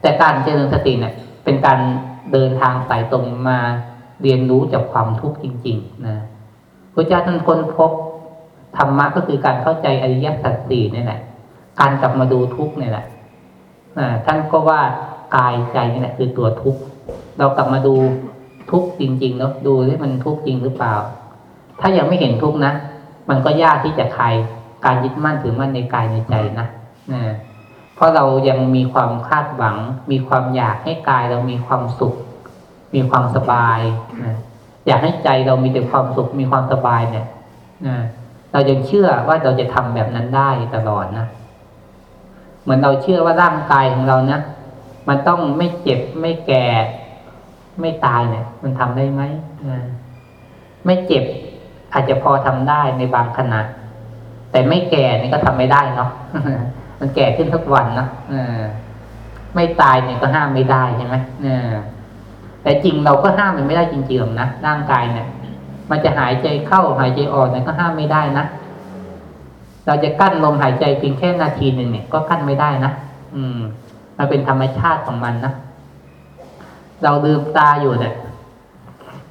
แต่การเจริญสติเนี่ย เป็นการเดินทางสายตรงมาเรียนรู้จากความทุกข์จริง ๆ นะพระเจ้าท่านค้นพบธรรมะก็คือการเข้าใจอริยสัจสี่นี่แหละ การกลับมาดูทุกข์เนี่ยแหละท่านก็ว่ากายใจนี่แหละคือตัวทุกข์ เรากลับมาดูทุกข์จริงๆเนาะดูที่มันทุกข์จริงหรือเปล่า ถ้ายังไม่เห็นทุกข์นะ มันก็ยากที่จะคลายการยึดมั่นถือมั่นในกายในใจนะนะ เพราะเรายังมีความคาดหวัง มีความอยากให้กายเรามีความสุข มีความสบายนะอยากให้ใจเรามีแต่ความสุขมีความสบายเนี่ยนะเรายังเชื่อว่าเราจะทำแบบนั้นได้ตลอดนะเหมือนเราเชื่อว่าร่างกายของเรานะมันต้องไม่เจ็บไม่แก่ ไม่ตายเนี่ย มันทำได้ไหมนะไม่เจ็บอาจจะพอทำได้ในบางขณะแต่ไม่แก่นี่ก็ทำไม่ได้เนาะ มันแก่ขึ้นทุกวันเนาะเออ ไม่ตายเนี่ยก็ห้ามไม่ได้ใช่ไหมเออแต่จริงเราก็ห้ามมันไม่ได้จริงๆหรอกนะร่างกายเนี่ย มันจะหายใจเข้าหายใจออกเนี่ยก็ห้ามไม่ได้นะเราจะกั้นลมหายใจเพียงแค่นาทีหนึ่งเนี่ย ก็กั้นไม่ได้นะอืม มันเป็นธรรมชาติของมันนะเราลืมตาอยู่เนี่ย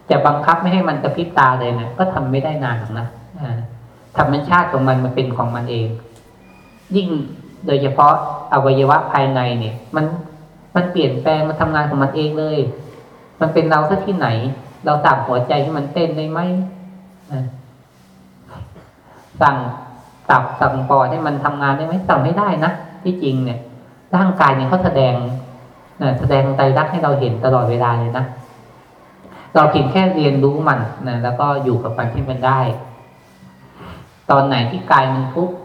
จะบังคับไม่ให้มันกระพริบตาเลยเนี่ยก็ทำไม่ได้นานหรอกนะธรรมชาติของมันมันเป็นของมันเอง ยิ่ง โดยเฉพาะอวัยวะภายในเนี่ย มันมันเปลี่ยนแปลงมันทำงานของมันเองเลย มันเป็นเราซะที่ไหน เราสั่งหัวใจให้มันเต้นได้ไหมสั่งตับสั่งปอดให้มันทำงานได้ไหมสั่งไม่ได้นะที่จริงเนี่ย ร่างกายเนี่ยเขาแสดงนะแสดงใจรักให้เราเห็นตลอดเวลาเลยนะเราเพียงแค่เรียนรู้มันนะแล้วก็อยู่กับมันที่มันได้ ตอนไหนที่กายมันทุกข์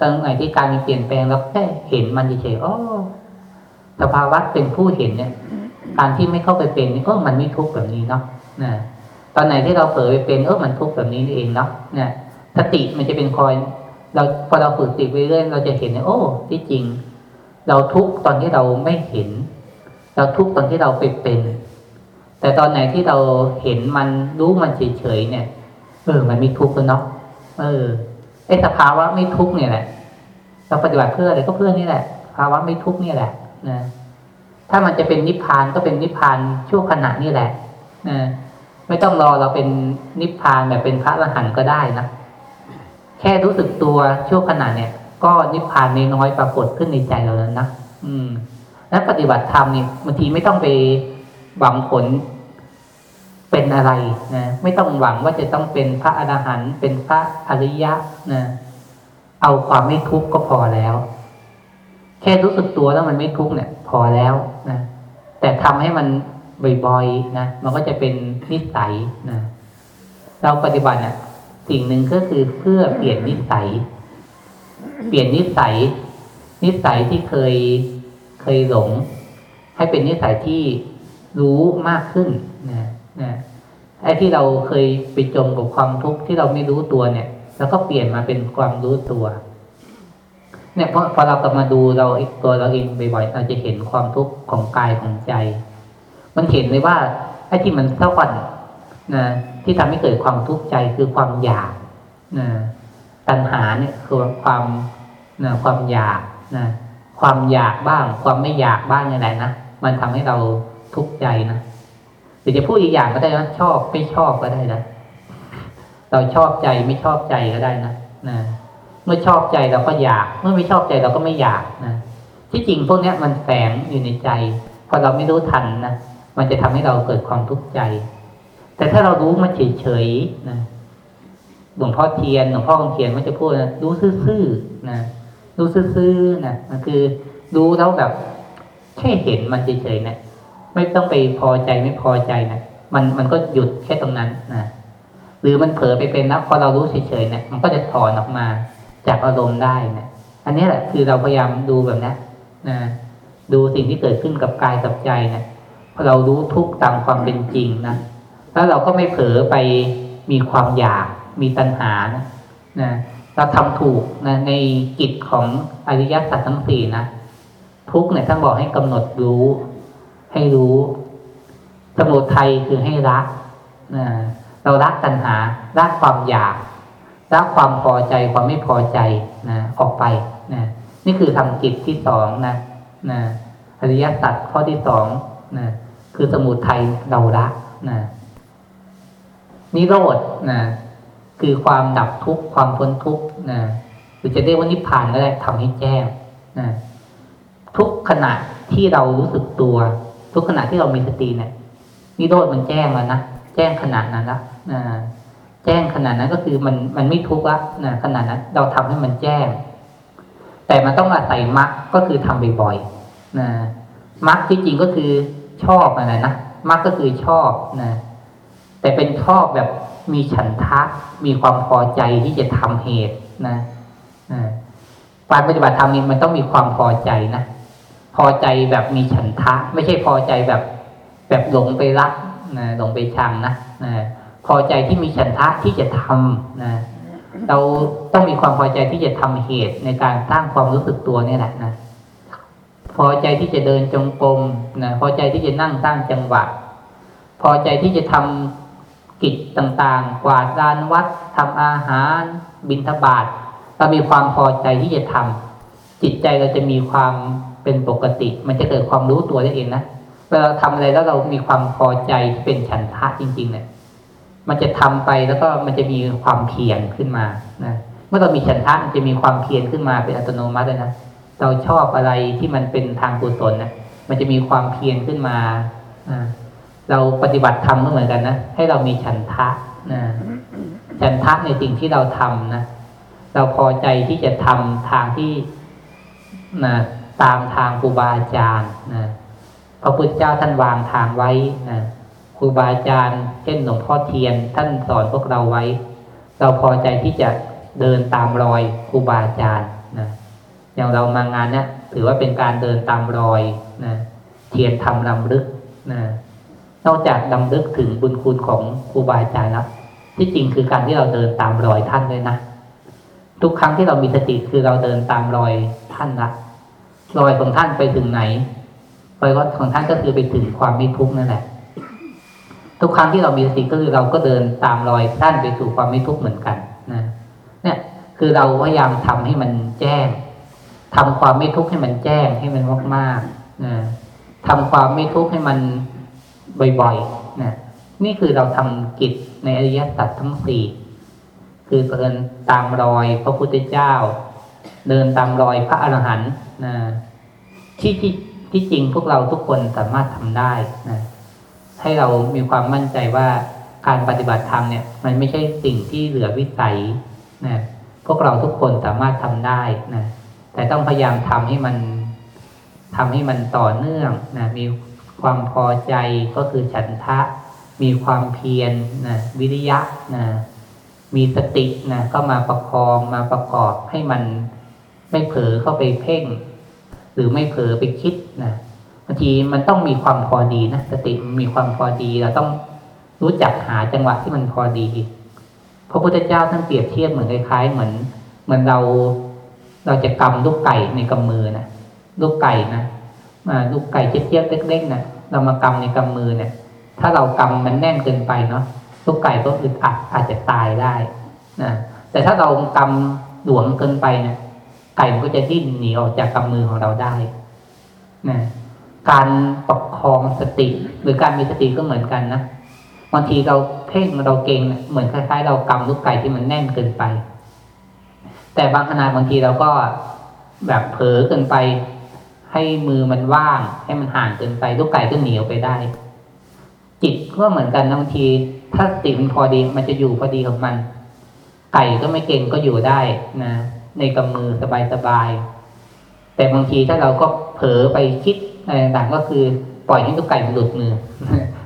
ตอนไหนที่กายมันเปลี่ยนแปลงเราแค่เห็นมันเฉยๆอ๋อสภาวะเป็นผู้เห็นเนี่ย การที่ไม่เข้าไปเป็นนี่เออมันไม่ทุกข์แบบนี้เนาะนะตอนไหนที่เราเผลอไปเป็นเออมันทุกข์แบบนี้นี่เองเนาะเนี่ยสติมันจะเป็นคอย เราพอเราฝึกสติไปเรื่อยเราจะเห็นเนี่ยโอ้ที่จริง เราทุกข์ตอนที่เราไม่เห็น เราทุกข์ตอนที่เราไปเป็น แต่ตอนไหนที่เราเห็นมันรู้มันเฉยๆเนี่ย เออ มันไม่ทุกข์แล้วเนาะเออ ไอ้สภาวะไม่ทุกเนี่ยแหละ เราปฏิบัติเพื่ออะไรก็เพื่อนี่แหละภาวะไม่ทุกข์นี่แหละนะถ้ามันจะเป็นนิพพานก็เป็นนิพพานชั่วขณะนี่แหละนะไม่ต้องรอเราเป็นนิพพานแบบเป็นพระอรหันต์ก็ได้นะแค่รู้สึกตัวชั่วขณะเนี่ย ก็นิพพานน้อยปรากฏขึ้นในใจเราแล้วนะอืม และปฏิบัติธรรมนี่บางทีไม่ต้องไปหวังผล เป็นอะไรนะไม่ต้องหวังว่าจะต้องเป็นพระอรหันต์เป็นพระอริยะนะเอาความไม่ทุกข์ก็พอแล้ว แค่รู้สึกตัวแล้วมันไม่ทุกข์เนี่ย พอแล้วนะแต่ทำให้มันบ่อยๆนะมันก็จะเป็นนิสัยนะเราปฏิบัติเนี่ยสิ่งหนึ่งก็คือเพื่อเปลี่ยนนิสัย เปลี่ยนนิสัย นิสัยที่เคยเคยหลง ให้เป็นนิสัยที่รู้มากขึ้นนะ นะไอ้ที่เราเคยไปจมกับความทุกข์ที่เราไม่รู้ตัวเนี่ยแล้วก็เปลี่ยนมาเป็นความรู้ตัว เนี่ยพอพอเรากลับมาดูเราตัวเราเองบ่อยๆเราจะเห็นความทุกข์ของกายของใจ มันเห็นเลยว่าไอ้ที่มันเศร้าันนะที่ทำให้เกิดความทุกข์ใจคือความอยากนะตัณหาเนี่ยคือความนะความอยากนะความอยากบ้าง ความไม่อยากบ้างนี่แหละนะมันทำให้เราทุกข์ใจนะ รือจะพูดอีกอย่างก็ได้นะชอบไม่ชอบก็ได้นะเราชอบใจไม่ชอบใจก็ได้นะนะเมื่อชอบใจเราก็อยาก เมื่อไม่ชอบใจเราก็ไม่อยากนะที่จริงพวกนี้มันแฝงอยู่ในใจพอเราไม่รู้ทันนะมันจะทำให้เราเกิดความทุกข์ใจ แต่ถ้าเรารู้มันเฉยๆนะหลวงพ่อเทียนหลวงพ่อคงเทียนมันจะพูดนะรู้ซื่อๆนะรู้ซื่อๆนะมันคือรู้แล้วแบบแค่เห็นมันเฉยๆนะ ไม่ต้องไปพอใจไม่พอใจนะมันมันก็หยุดแค่ตรงนั้นนะหรือมันเผลอไปเป็นนะพอเรารู้เฉยๆเนะมันก็จะถอนออกมาจากอารมณ์ได้นะอันนี้แหละคือเราพยายามดูแบบนี้นะดูสิ่งที่เกิดขึ้นกับกายกับใจนะพอเรารู้ทุกตามความเป็นจริงนะแล้วเราก็ไม่เผลอไปมีความอยากมีตัณหานะนะเราทำถูกนะในกิจของอริยสัจทั้งสี่นะทุกเนี่ยท่านบอกให้กำหนดรู้ ให้รู้ สมุทัยคือให้รักเราละตัณหาละความอยากละความพอใจความไม่พอใจนะออกไปนะนี่คือทำกิจที่สองนะนะอริยสัจข้อที่สองนะคือสมุทัยเราละนะนิโรธนะคือความดับทุกข์ความพ้นทุกข์นะหรือจะเรียกว่านิพพานก็ได้ทำให้แจ้งนะทุกขณะที่เรารู้สึกตัว ทุกขณะที่เรามีสติเนี่ยนิโรธมันแจ้งแล้วนะแจ้งขนาดนั้นละนะแจ้งขนาดนั้นก็คือมันมันไม่ทุกข์ละนะขนาดนั้น เราทำให้มันแจ้ง แต่มันต้องอาศัยมรรคก็คือทำบ่อยๆนะมรรคที่จริงก็คือชอบอะไรนะมรรคก็คือชอบนะแต่เป็นชอบแบบมีฉันทะมีความพอใจที่จะทำเหตุนะนะการปฏิบัติธรรมนี่มันต้องมีความพอใจนะ พอใจแบบมีฉันทะ ไม่ใช่พอใจแบบ แบบหลงไปรักนะหลงไปชังนะนะพอใจที่มีฉันทะที่จะทำนะเราต้องมีความพอใจที่จะทำเหตุในการสร้างความรู้สึกตัวนี่แหละนะพอใจที่จะเดินจงกรมนะพอใจที่จะนั่งสร้างจังหวะ พอใจที่จะทำกิจต่างๆ กวาดลานวัดทำอาหารบิณฑบาตเรามีความพอใจที่จะทำจิตใจเราจะมีความ เป็นปกติ มันจะเกิดความรู้ตัวได้เองนะเวลาเราทำอะไรแล้วเรามีความพอใจเป็นฉันทะจริง ๆ เนี่ย มันจะทำไปแล้วก็มันจะมีความเพียรขึ้นมานะเมื่อเรามีฉันทะมันจะมีความเพียรขึ้นมาเป็นอัตโนมัติเลยนะเราชอบอะไรที่มันเป็นทางกุศลนะมันจะมีความเพียรขึ้นมาเราปฏิบัติธรรมก็เหมือนกันนะให้เรามีฉันทะนะฉันทะในสิ่งที่เราทำนะเราพอใจที่จะทำทางที่นะ ตามทางครูบาอาจารย์นะพระพุทธเจ้าท่านวางทางไว้นะครูบาอาจารย์ เช่นหลวงพ่อเทียน ท่านสอนพวกเราไว้ เราพอใจที่จะเดินตามรอยครูบาอาจารย์นะอย่างเรามางานเนี้ยถือว่าเป็นการเดินตามรอยนะเทียนทำลำลึกนะนอกจากลำลึกถึงบุญคุณของครูบาอาจารย์แล้วที่จริงคือการที่เราเดินตามรอยท่านเลยนะทุกครั้งที่เรามีสติคือเราเดินตามรอยท่านละ รอยของท่านไปถึงไหนรอยของท่านก็คือไปถึงความไม่ทุกข์นั่นแหละ ทุกครั้งที่เรามีสติก็คือเราก็เดินตามรอยท่านไปสู่ความไม่ทุกข์เหมือนกันนะเนี่ยคือเราพยายามทำให้มันแจ้งทำความไม่ทุกข์ให้มันแจ้งให้มันมากๆนะทำความไม่ทุกข์ให้มันบ่อยๆนะนี่คือเราทำกิจในอริยสัจทั้งสี่คือเดินตามรอยพระพุทธเจ้า เดินตามรอยพระอรหันต์ นะที่ที่ที่จริงพวกเราทุกคนสามารถทำได้นะให้เรามีความมั่นใจว่าการปฏิบัติธรรมเนี่ย มันไม่ใช่สิ่งที่เหลือวิสัยนะพวกเราทุกคนสามารถทำได้นะแต่ต้องพยายามทำให้มันทำให้มันต่อเนื่องนะมีความพอใจก็คือฉันทะ มีความเพียรนะวิริยะนะมีสตินะก็มาประคองมาประกอบให้มัน ไม่เผลอเข้าไปเพ่ง หรือไม่เผลอไปคิดนะบางทีมันต้องมีความพอดีนะสติมีความพอดีเราต้องรู้จักหาจังหวะที่มันพอดี พระพุทธเจ้าท่านเปรียบเทียบเหมือนคล้ายๆ เหมือน เหมือนเราเราจะกำลูกไก่ในกำมือนะลูกไก่นะมาลูกไก่เจี๊ยบๆเล็กๆนะเรามากำในกำมือเนี่ย ถ้าเรากำมันแน่นเกินไปเนาะลูกไก่ก็อึดอัดอาจจะตายได้นะแต่ถ้าเรากำหลวมเกินไปเนี่ย ไก่มันก็จะดิ้นหนีออกจากกำมือของเราได้นะการประคองสติ หรือการมีสติก็เหมือนกันนะบางทีเราเพ่งเราเก่งเหมือนคล้ายๆ เรากำลูกไก่ที่มันแน่นเกินไป แต่บางขณะบางทีเราก็แบบเผลอเกินไป ให้มือมันว่าง ให้มันห่างเกินไปลูกไก่ก็หนีออกไปได้ จิตก็เหมือนกันบางที ถ้าสติมันพอดีมันจะอยู่พอดีของมัน ไก่ก็ไม่เก่งก็อยู่ได้นะ ในกำมือสบายๆแต่บางทีถ้าเราก็เผลอไปคิดอะไรต่างก็คือ ปล่อยให้ลูกไก่มันหลุดมือ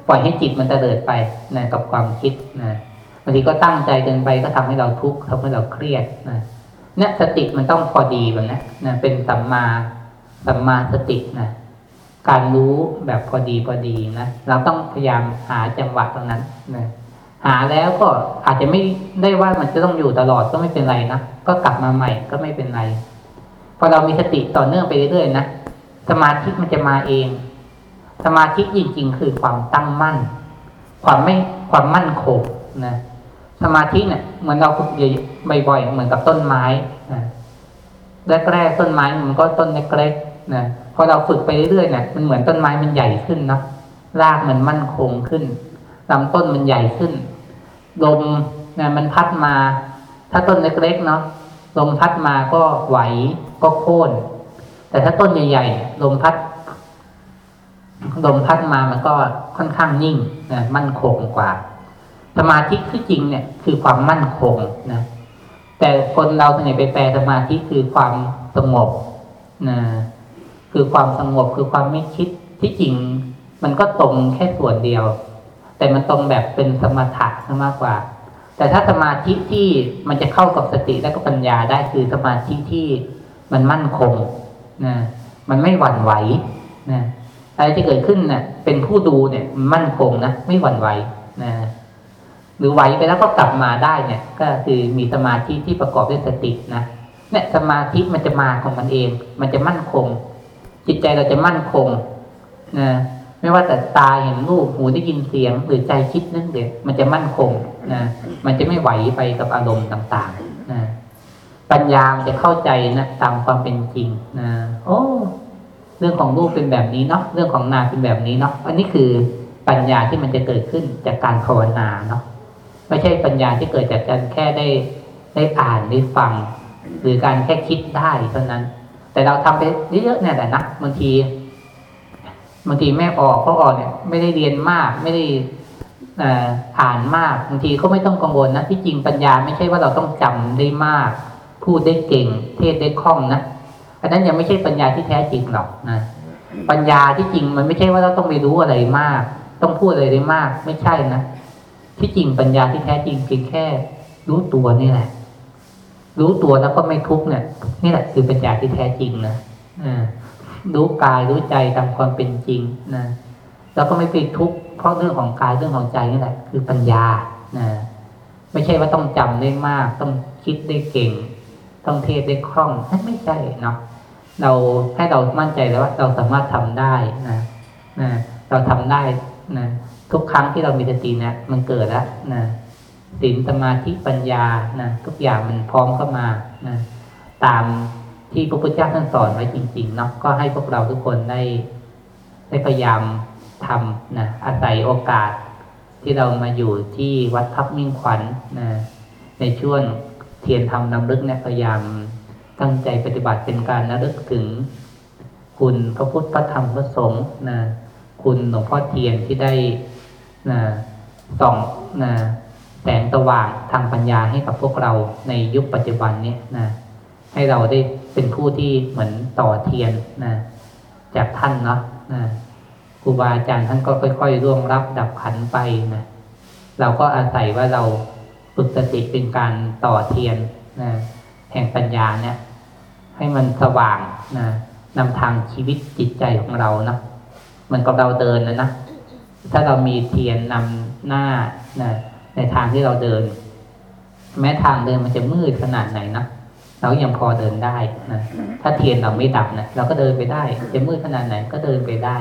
ปล่อยให้จิตมันเตลิดไปนะกับความคิดนะบางทีก็ตั้งใจเกินไปก็ทำให้เราทุกข์ทำให้เราเครียดนะเนี่ยสติมันต้องพอดีแบบนี้นะเป็นสัมมาสัมมาสตินะการรู้แบบพอดีพอดีนะเราต้องพยายามหาจังหวะตรงนั้นนะ หาแล้วก็อาจจะไม่ได้ว่ามันจะต้องอยู่ตลอดก็ไม่เป็นไรนะก็กลับมาใหม่ก็ไม่เป็นไรพอเรามีสติต่อเนื่องไปเรื่อยๆนะสมาธิมันจะมาเอง สมาธิจริง ๆ คือความตั้งมั่น ความไม่ความมั่นคงนะสมาธิเนี่ยเหมือนเราฝึกบ่อยๆเหมือนกับต้นไม้นะแรกๆต้นไม้มันก็ต้นเล็กๆนะพอเราฝึกไปเรื่อยๆเนี่ยมันเหมือนต้นไม้มันใหญ่ขึ้นนะรากมันมั่นคงขึ้น ลำต้นมันใหญ่ขึ้น ลมนะมันพัดมา ถ้าต้นเล็กๆเนาะลมพัดมาก็ไหวก็โค่นแต่ถ้าต้นใหญ่ๆลมพัดลมพัดมามันก็ค่อนข้างนิ่งนะมั่นคงกว่า สมาธิที่จริงเนี่ย คือความมั่นคงนะแต่คนเราส่วนใหญ่ไปแปลสมาธิคือความสงบนะคือความสงบคือความไม่คิดที่จริง มันก็ตรงแค่ส่วนเดียว แต่มันตรงแบบเป็นสมถะมากกว่า แต่ถ้าสมาธิที่มันจะเข้ากับสติและก็ปัญญาได้คือสมาธิที่มันมั่นคงนะมันไม่หวั่นไหวนะอะไรที่เกิดขึ้นเนะ่ยเป็นผู้ดูเนี่ยมั่นคงนะไม่หวั่นไหวนะหรือไหวไปแล้วก็กลับมาได้เนี่ย ก็คือมีสมาธิที่ประกอบด้วยสตินะเนี่ยสมาธิมันจะมาของมันเอง มันจะมั่นคง จิตใจเราจะมั่นคงนะ ไม่ว่าแต่ตาเห็นรูปหูได้ยินเสียง หรือใจคิดนึกเด็กมันจะมั่นคงนะมันจะไม่ไหวไปกับอารมณ์ต่างๆนะปัญญาจะเข้าใจนะตามความเป็นจริงนะโอ้ เรื่องของรูปเป็นแบบนี้เนาะเรื่องของนามเป็นแบบนี้เนาะอันนี้คือปัญญาที่มันจะเกิดขึ้นจากการภาวนาเนาะไม่ใช่ปัญญาที่เกิดจากการแค่ได้ได้อ่านได้ฟัง หรือการแค่คิดได้เท่านั้น แต่เราทำไปเยอะๆเนี่ยแหละนะบางที บางทีแม่ออกเขาออกเนี่ยไม่ได้เรียนมากไม่ได้อ่านมากบางทีก็ไม่ต้องกังวลนะที่จริงปัญญาไม่ใช่ว่าเราต้องจำได้มาก พูดได้เก่ง เทศได้คล่องนะอันนั้นยังไม่ใช่ปัญญาที่แท้จริงหรอกนะปัญญาที่จริงมันไม่ใช่ว่าเราต้องไปรู้อะไรมาก ต้องพูดอะไรได้มาก ไม่ใช่นะที่จริงปัญญาที่แท้จริงเพียงแค่ รู้ตัวนี่แหละ รู้ตัวแล้วก็ไม่ทุกเนี่ยนี่แหละคือปัญญาที่แท้จริงนะอ่า รู้กายรู้ใจตามความเป็นจริงนะแล้วก็ไม่ไปทุกข์เพราะเรื่องของกายเรื่องของใจนี่แหละคือปัญญานะไม่ใช่ว่าต้องจำได้มาก ต้องคิดได้เก่ง ต้องเทศได้คล่องไม่ใช่เนาะเราให้เรามั่นใจแล้วว่าเราสามารถทำได้นะนะเราทำได้นะทุกครั้งที่เรามีสตินะมันเกิดแล้วนะศีลสมาธิปัญญานะทุกอย่างมันพร้อมเข้ามานะตาม ที่พระพุทธเจ้าท่านสอนไว้จริงๆเนาะก็ให้พวกเราทุกคนได้ได้พยายามทำนะอาศัยโอกาสที่เรามาอยู่ที่วัดทับมิ่งขวัญนะในช่วงเทียนธรรมนำลึกเนี่ยพยายามตั้งใจปฏิบัติเป็นการระลึกถึง คุณพระพุทธพระธรรมพระสงฆ์นะคุณหลวงพ่อเทียนที่ได้นะส่องนะแสงสว่างทางปัญญาให้กับพวกเราในยุคปัจจุบันนี้นะให้เราได้ เป็นผู้ที่เหมือนต่อเทียนนะจากท่านเนาะนะครูบาอาจารย์ท่านก็ค่อยๆร่วงรับดับขันไปนะเราก็อาศัยว่าเราฝึกสติเป็นการต่อเทียนนะแห่งปัญญาเนี่ย ให้มันสว่างนะนำทางชีวิตจิตใจของเรานะมันกับเราเดินนะนะถ้าเรามีเทียนนำหน้านะในทางที่เราเดิน แม้ทางเดินมันจะมืดขนาดไหนนะ เรายังพอเดินได้นะถ้าเทียนเราไม่ดับนะเราก็เดินไปได้ จะมืดขนาดไหนก็เดินไปได้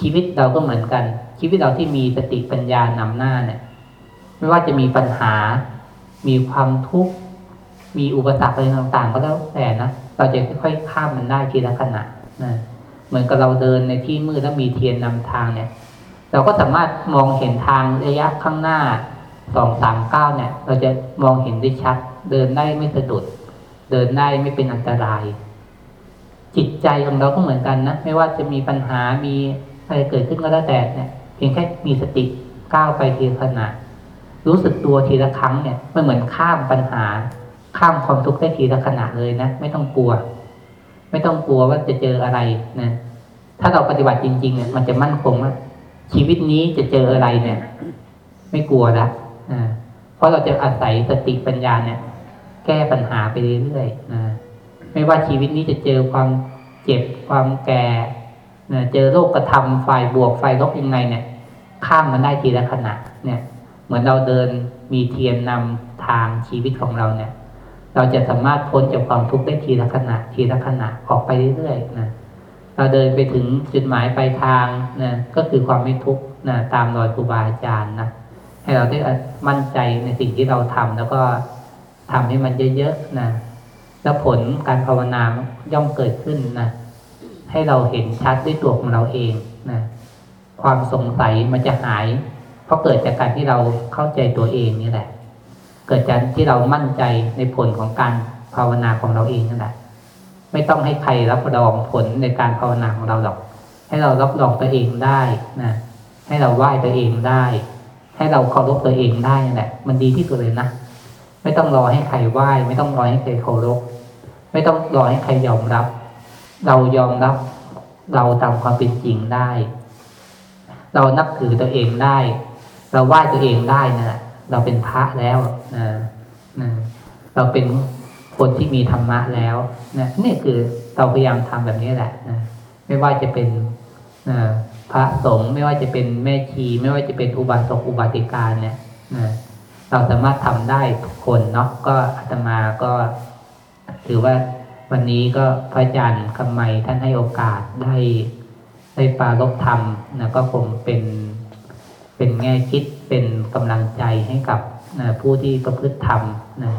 ชีวิตเราก็เหมือนกัน ชีวิตเราที่มีสติปัญญานำหน้าเนี่ย ไม่ว่าจะมีปัญหา มีความทุกข์มีอุปสรรคอะไรต่างๆ ก็แล้วแต่นะเราจะค่อยๆข้ามมันได้ทีละขณะนะเหมือนกับเราเดินในที่มืดแล้วมีเทียนนำทางเนี่ย เราก็สามารถมองเห็นทางระยะข้างหน้าสองสามเก้าเนี่ย เราจะมองเห็นได้ชัด เดินได้ไม่สะดุด เดินได้ไม่เป็นอันตราย จิตใจของเราก็เหมือนกันนะไม่ว่าจะมีปัญหามีอะไรเกิดขึ้นก็แล้วแต่เนี่ยเพียงแค่มีสติก้าวไปทีละขณะรู้สึกตัวทีละครั้งเนี่ยมันเหมือนข้ามปัญหา ข้ามความทุกข์ได้ทีละขณะเลยนะไม่ต้องกลัว ไม่ต้องกลัวว่าจะเจออะไรนะถ้าเราปฏิบัติจริง ๆ เนี่ย มันจะมั่นคงว่าชีวิตนี้จะเจออะไรเนี่ย ไม่กลัวละอ่า เพราะเราจะอาศัยสติปัญญาเนี่ย แก้ปัญหาไปเรื่อยๆนะไม่ว่าชีวิตนี้จะเจอความเจ็บความแก่นะเจอโรคกระทำฝ่ายบวกฝ่ายลบยังไงเนี่ย ข้ามมันได้ทีละขณะเนี่ย เหมือนเราเดินมีเทียนนำทางชีวิตของเราเนี่ย เราจะสามารถพ้นจากความทุกข์ได้ทีละขณะทีละขณะออกไปเรื่อยๆนะเราเดินไปถึงจุดหมายปลายทางนะก็คือความไม่ทุกข์นะตามรอยครูบาอาจารย์นะ ให้เราได้มั่นใจในสิ่งที่เราทำแล้วก็ทำให้มันเยอะๆนะแล้วผลการภาวนาย่อมเกิดขึ้นนะให้เราเห็นชัดด้วยตัวของเราเองนะความสงสัยมันจะหาย เพราะเกิดจากการที่เราเข้าใจตัวเองนี่แหละ เกิดจากที่เรามั่นใจในผลของการภาวนาของเราเองนั่นแหละไม่ต้องให้ใครรับรองผลในการภาวนาของเราหรอก ให้เรารับรองตัวเองได้นะให้เราไหว้ตัวเองได้ ให้เราเคารพตัวเองได้นั่นแหละ มันดีที่สุดเลยนะไม่ต้องรอให้ใครไหว้ ไม่ต้องรอให้ใครเคารพไม่ต้องรอให้ใครยอมรับ เรายอมรับ เราตามความเป็นจริงได้ เรานับถือตัวเองได้ เราไหว้ตัวเองได้นะเราเป็นพระแล้วนะนะเราเป็นคนที่มีธรรมะแล้วนะนี่คือเราพยายามทำแบบนี้แหละนะไม่ว่าจะเป็นนะ พระสงฆ์ไม่ว่าจะเป็นแม่ชีไม่ว่าจะเป็นอุบาสกอุบาสิกาเนี่ยนะเราสามารถทำได้ทุกคนเนาะก็อาตมาก็ ถือว่าวันนี้ก็พระอาจารย์คำไมท่านให้โอกาสได้ได้ปารบธรรมนะก็คงเป็นเป็นแง่คิดเป็นกำลังใจให้กับนะผู้ที่ประพฤติธรรมนะ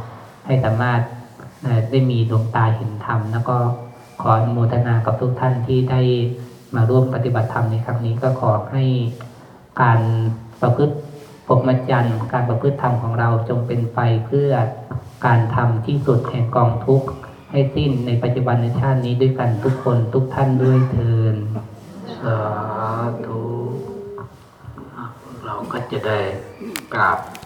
ให้สามารถนะได้มีดวงตาเห็นธรรมแล้วก็ขออนุโมทนากับทุกท่านที่ได้ มาร่วมปฏิบัติธรรมในครั้งนี้ก็ขอให้การประพฤติปกมจรรย์การประพฤติธรรมของเราจงเป็นไปเพื่อการทำที่สุดแห่งกองทุกข์ให้สิ้นในปัจจุบันในชาตินี้ด้วยกันทุกคนทุกท่านด้วยเทินสาธุอะเราก็จะได้กราบ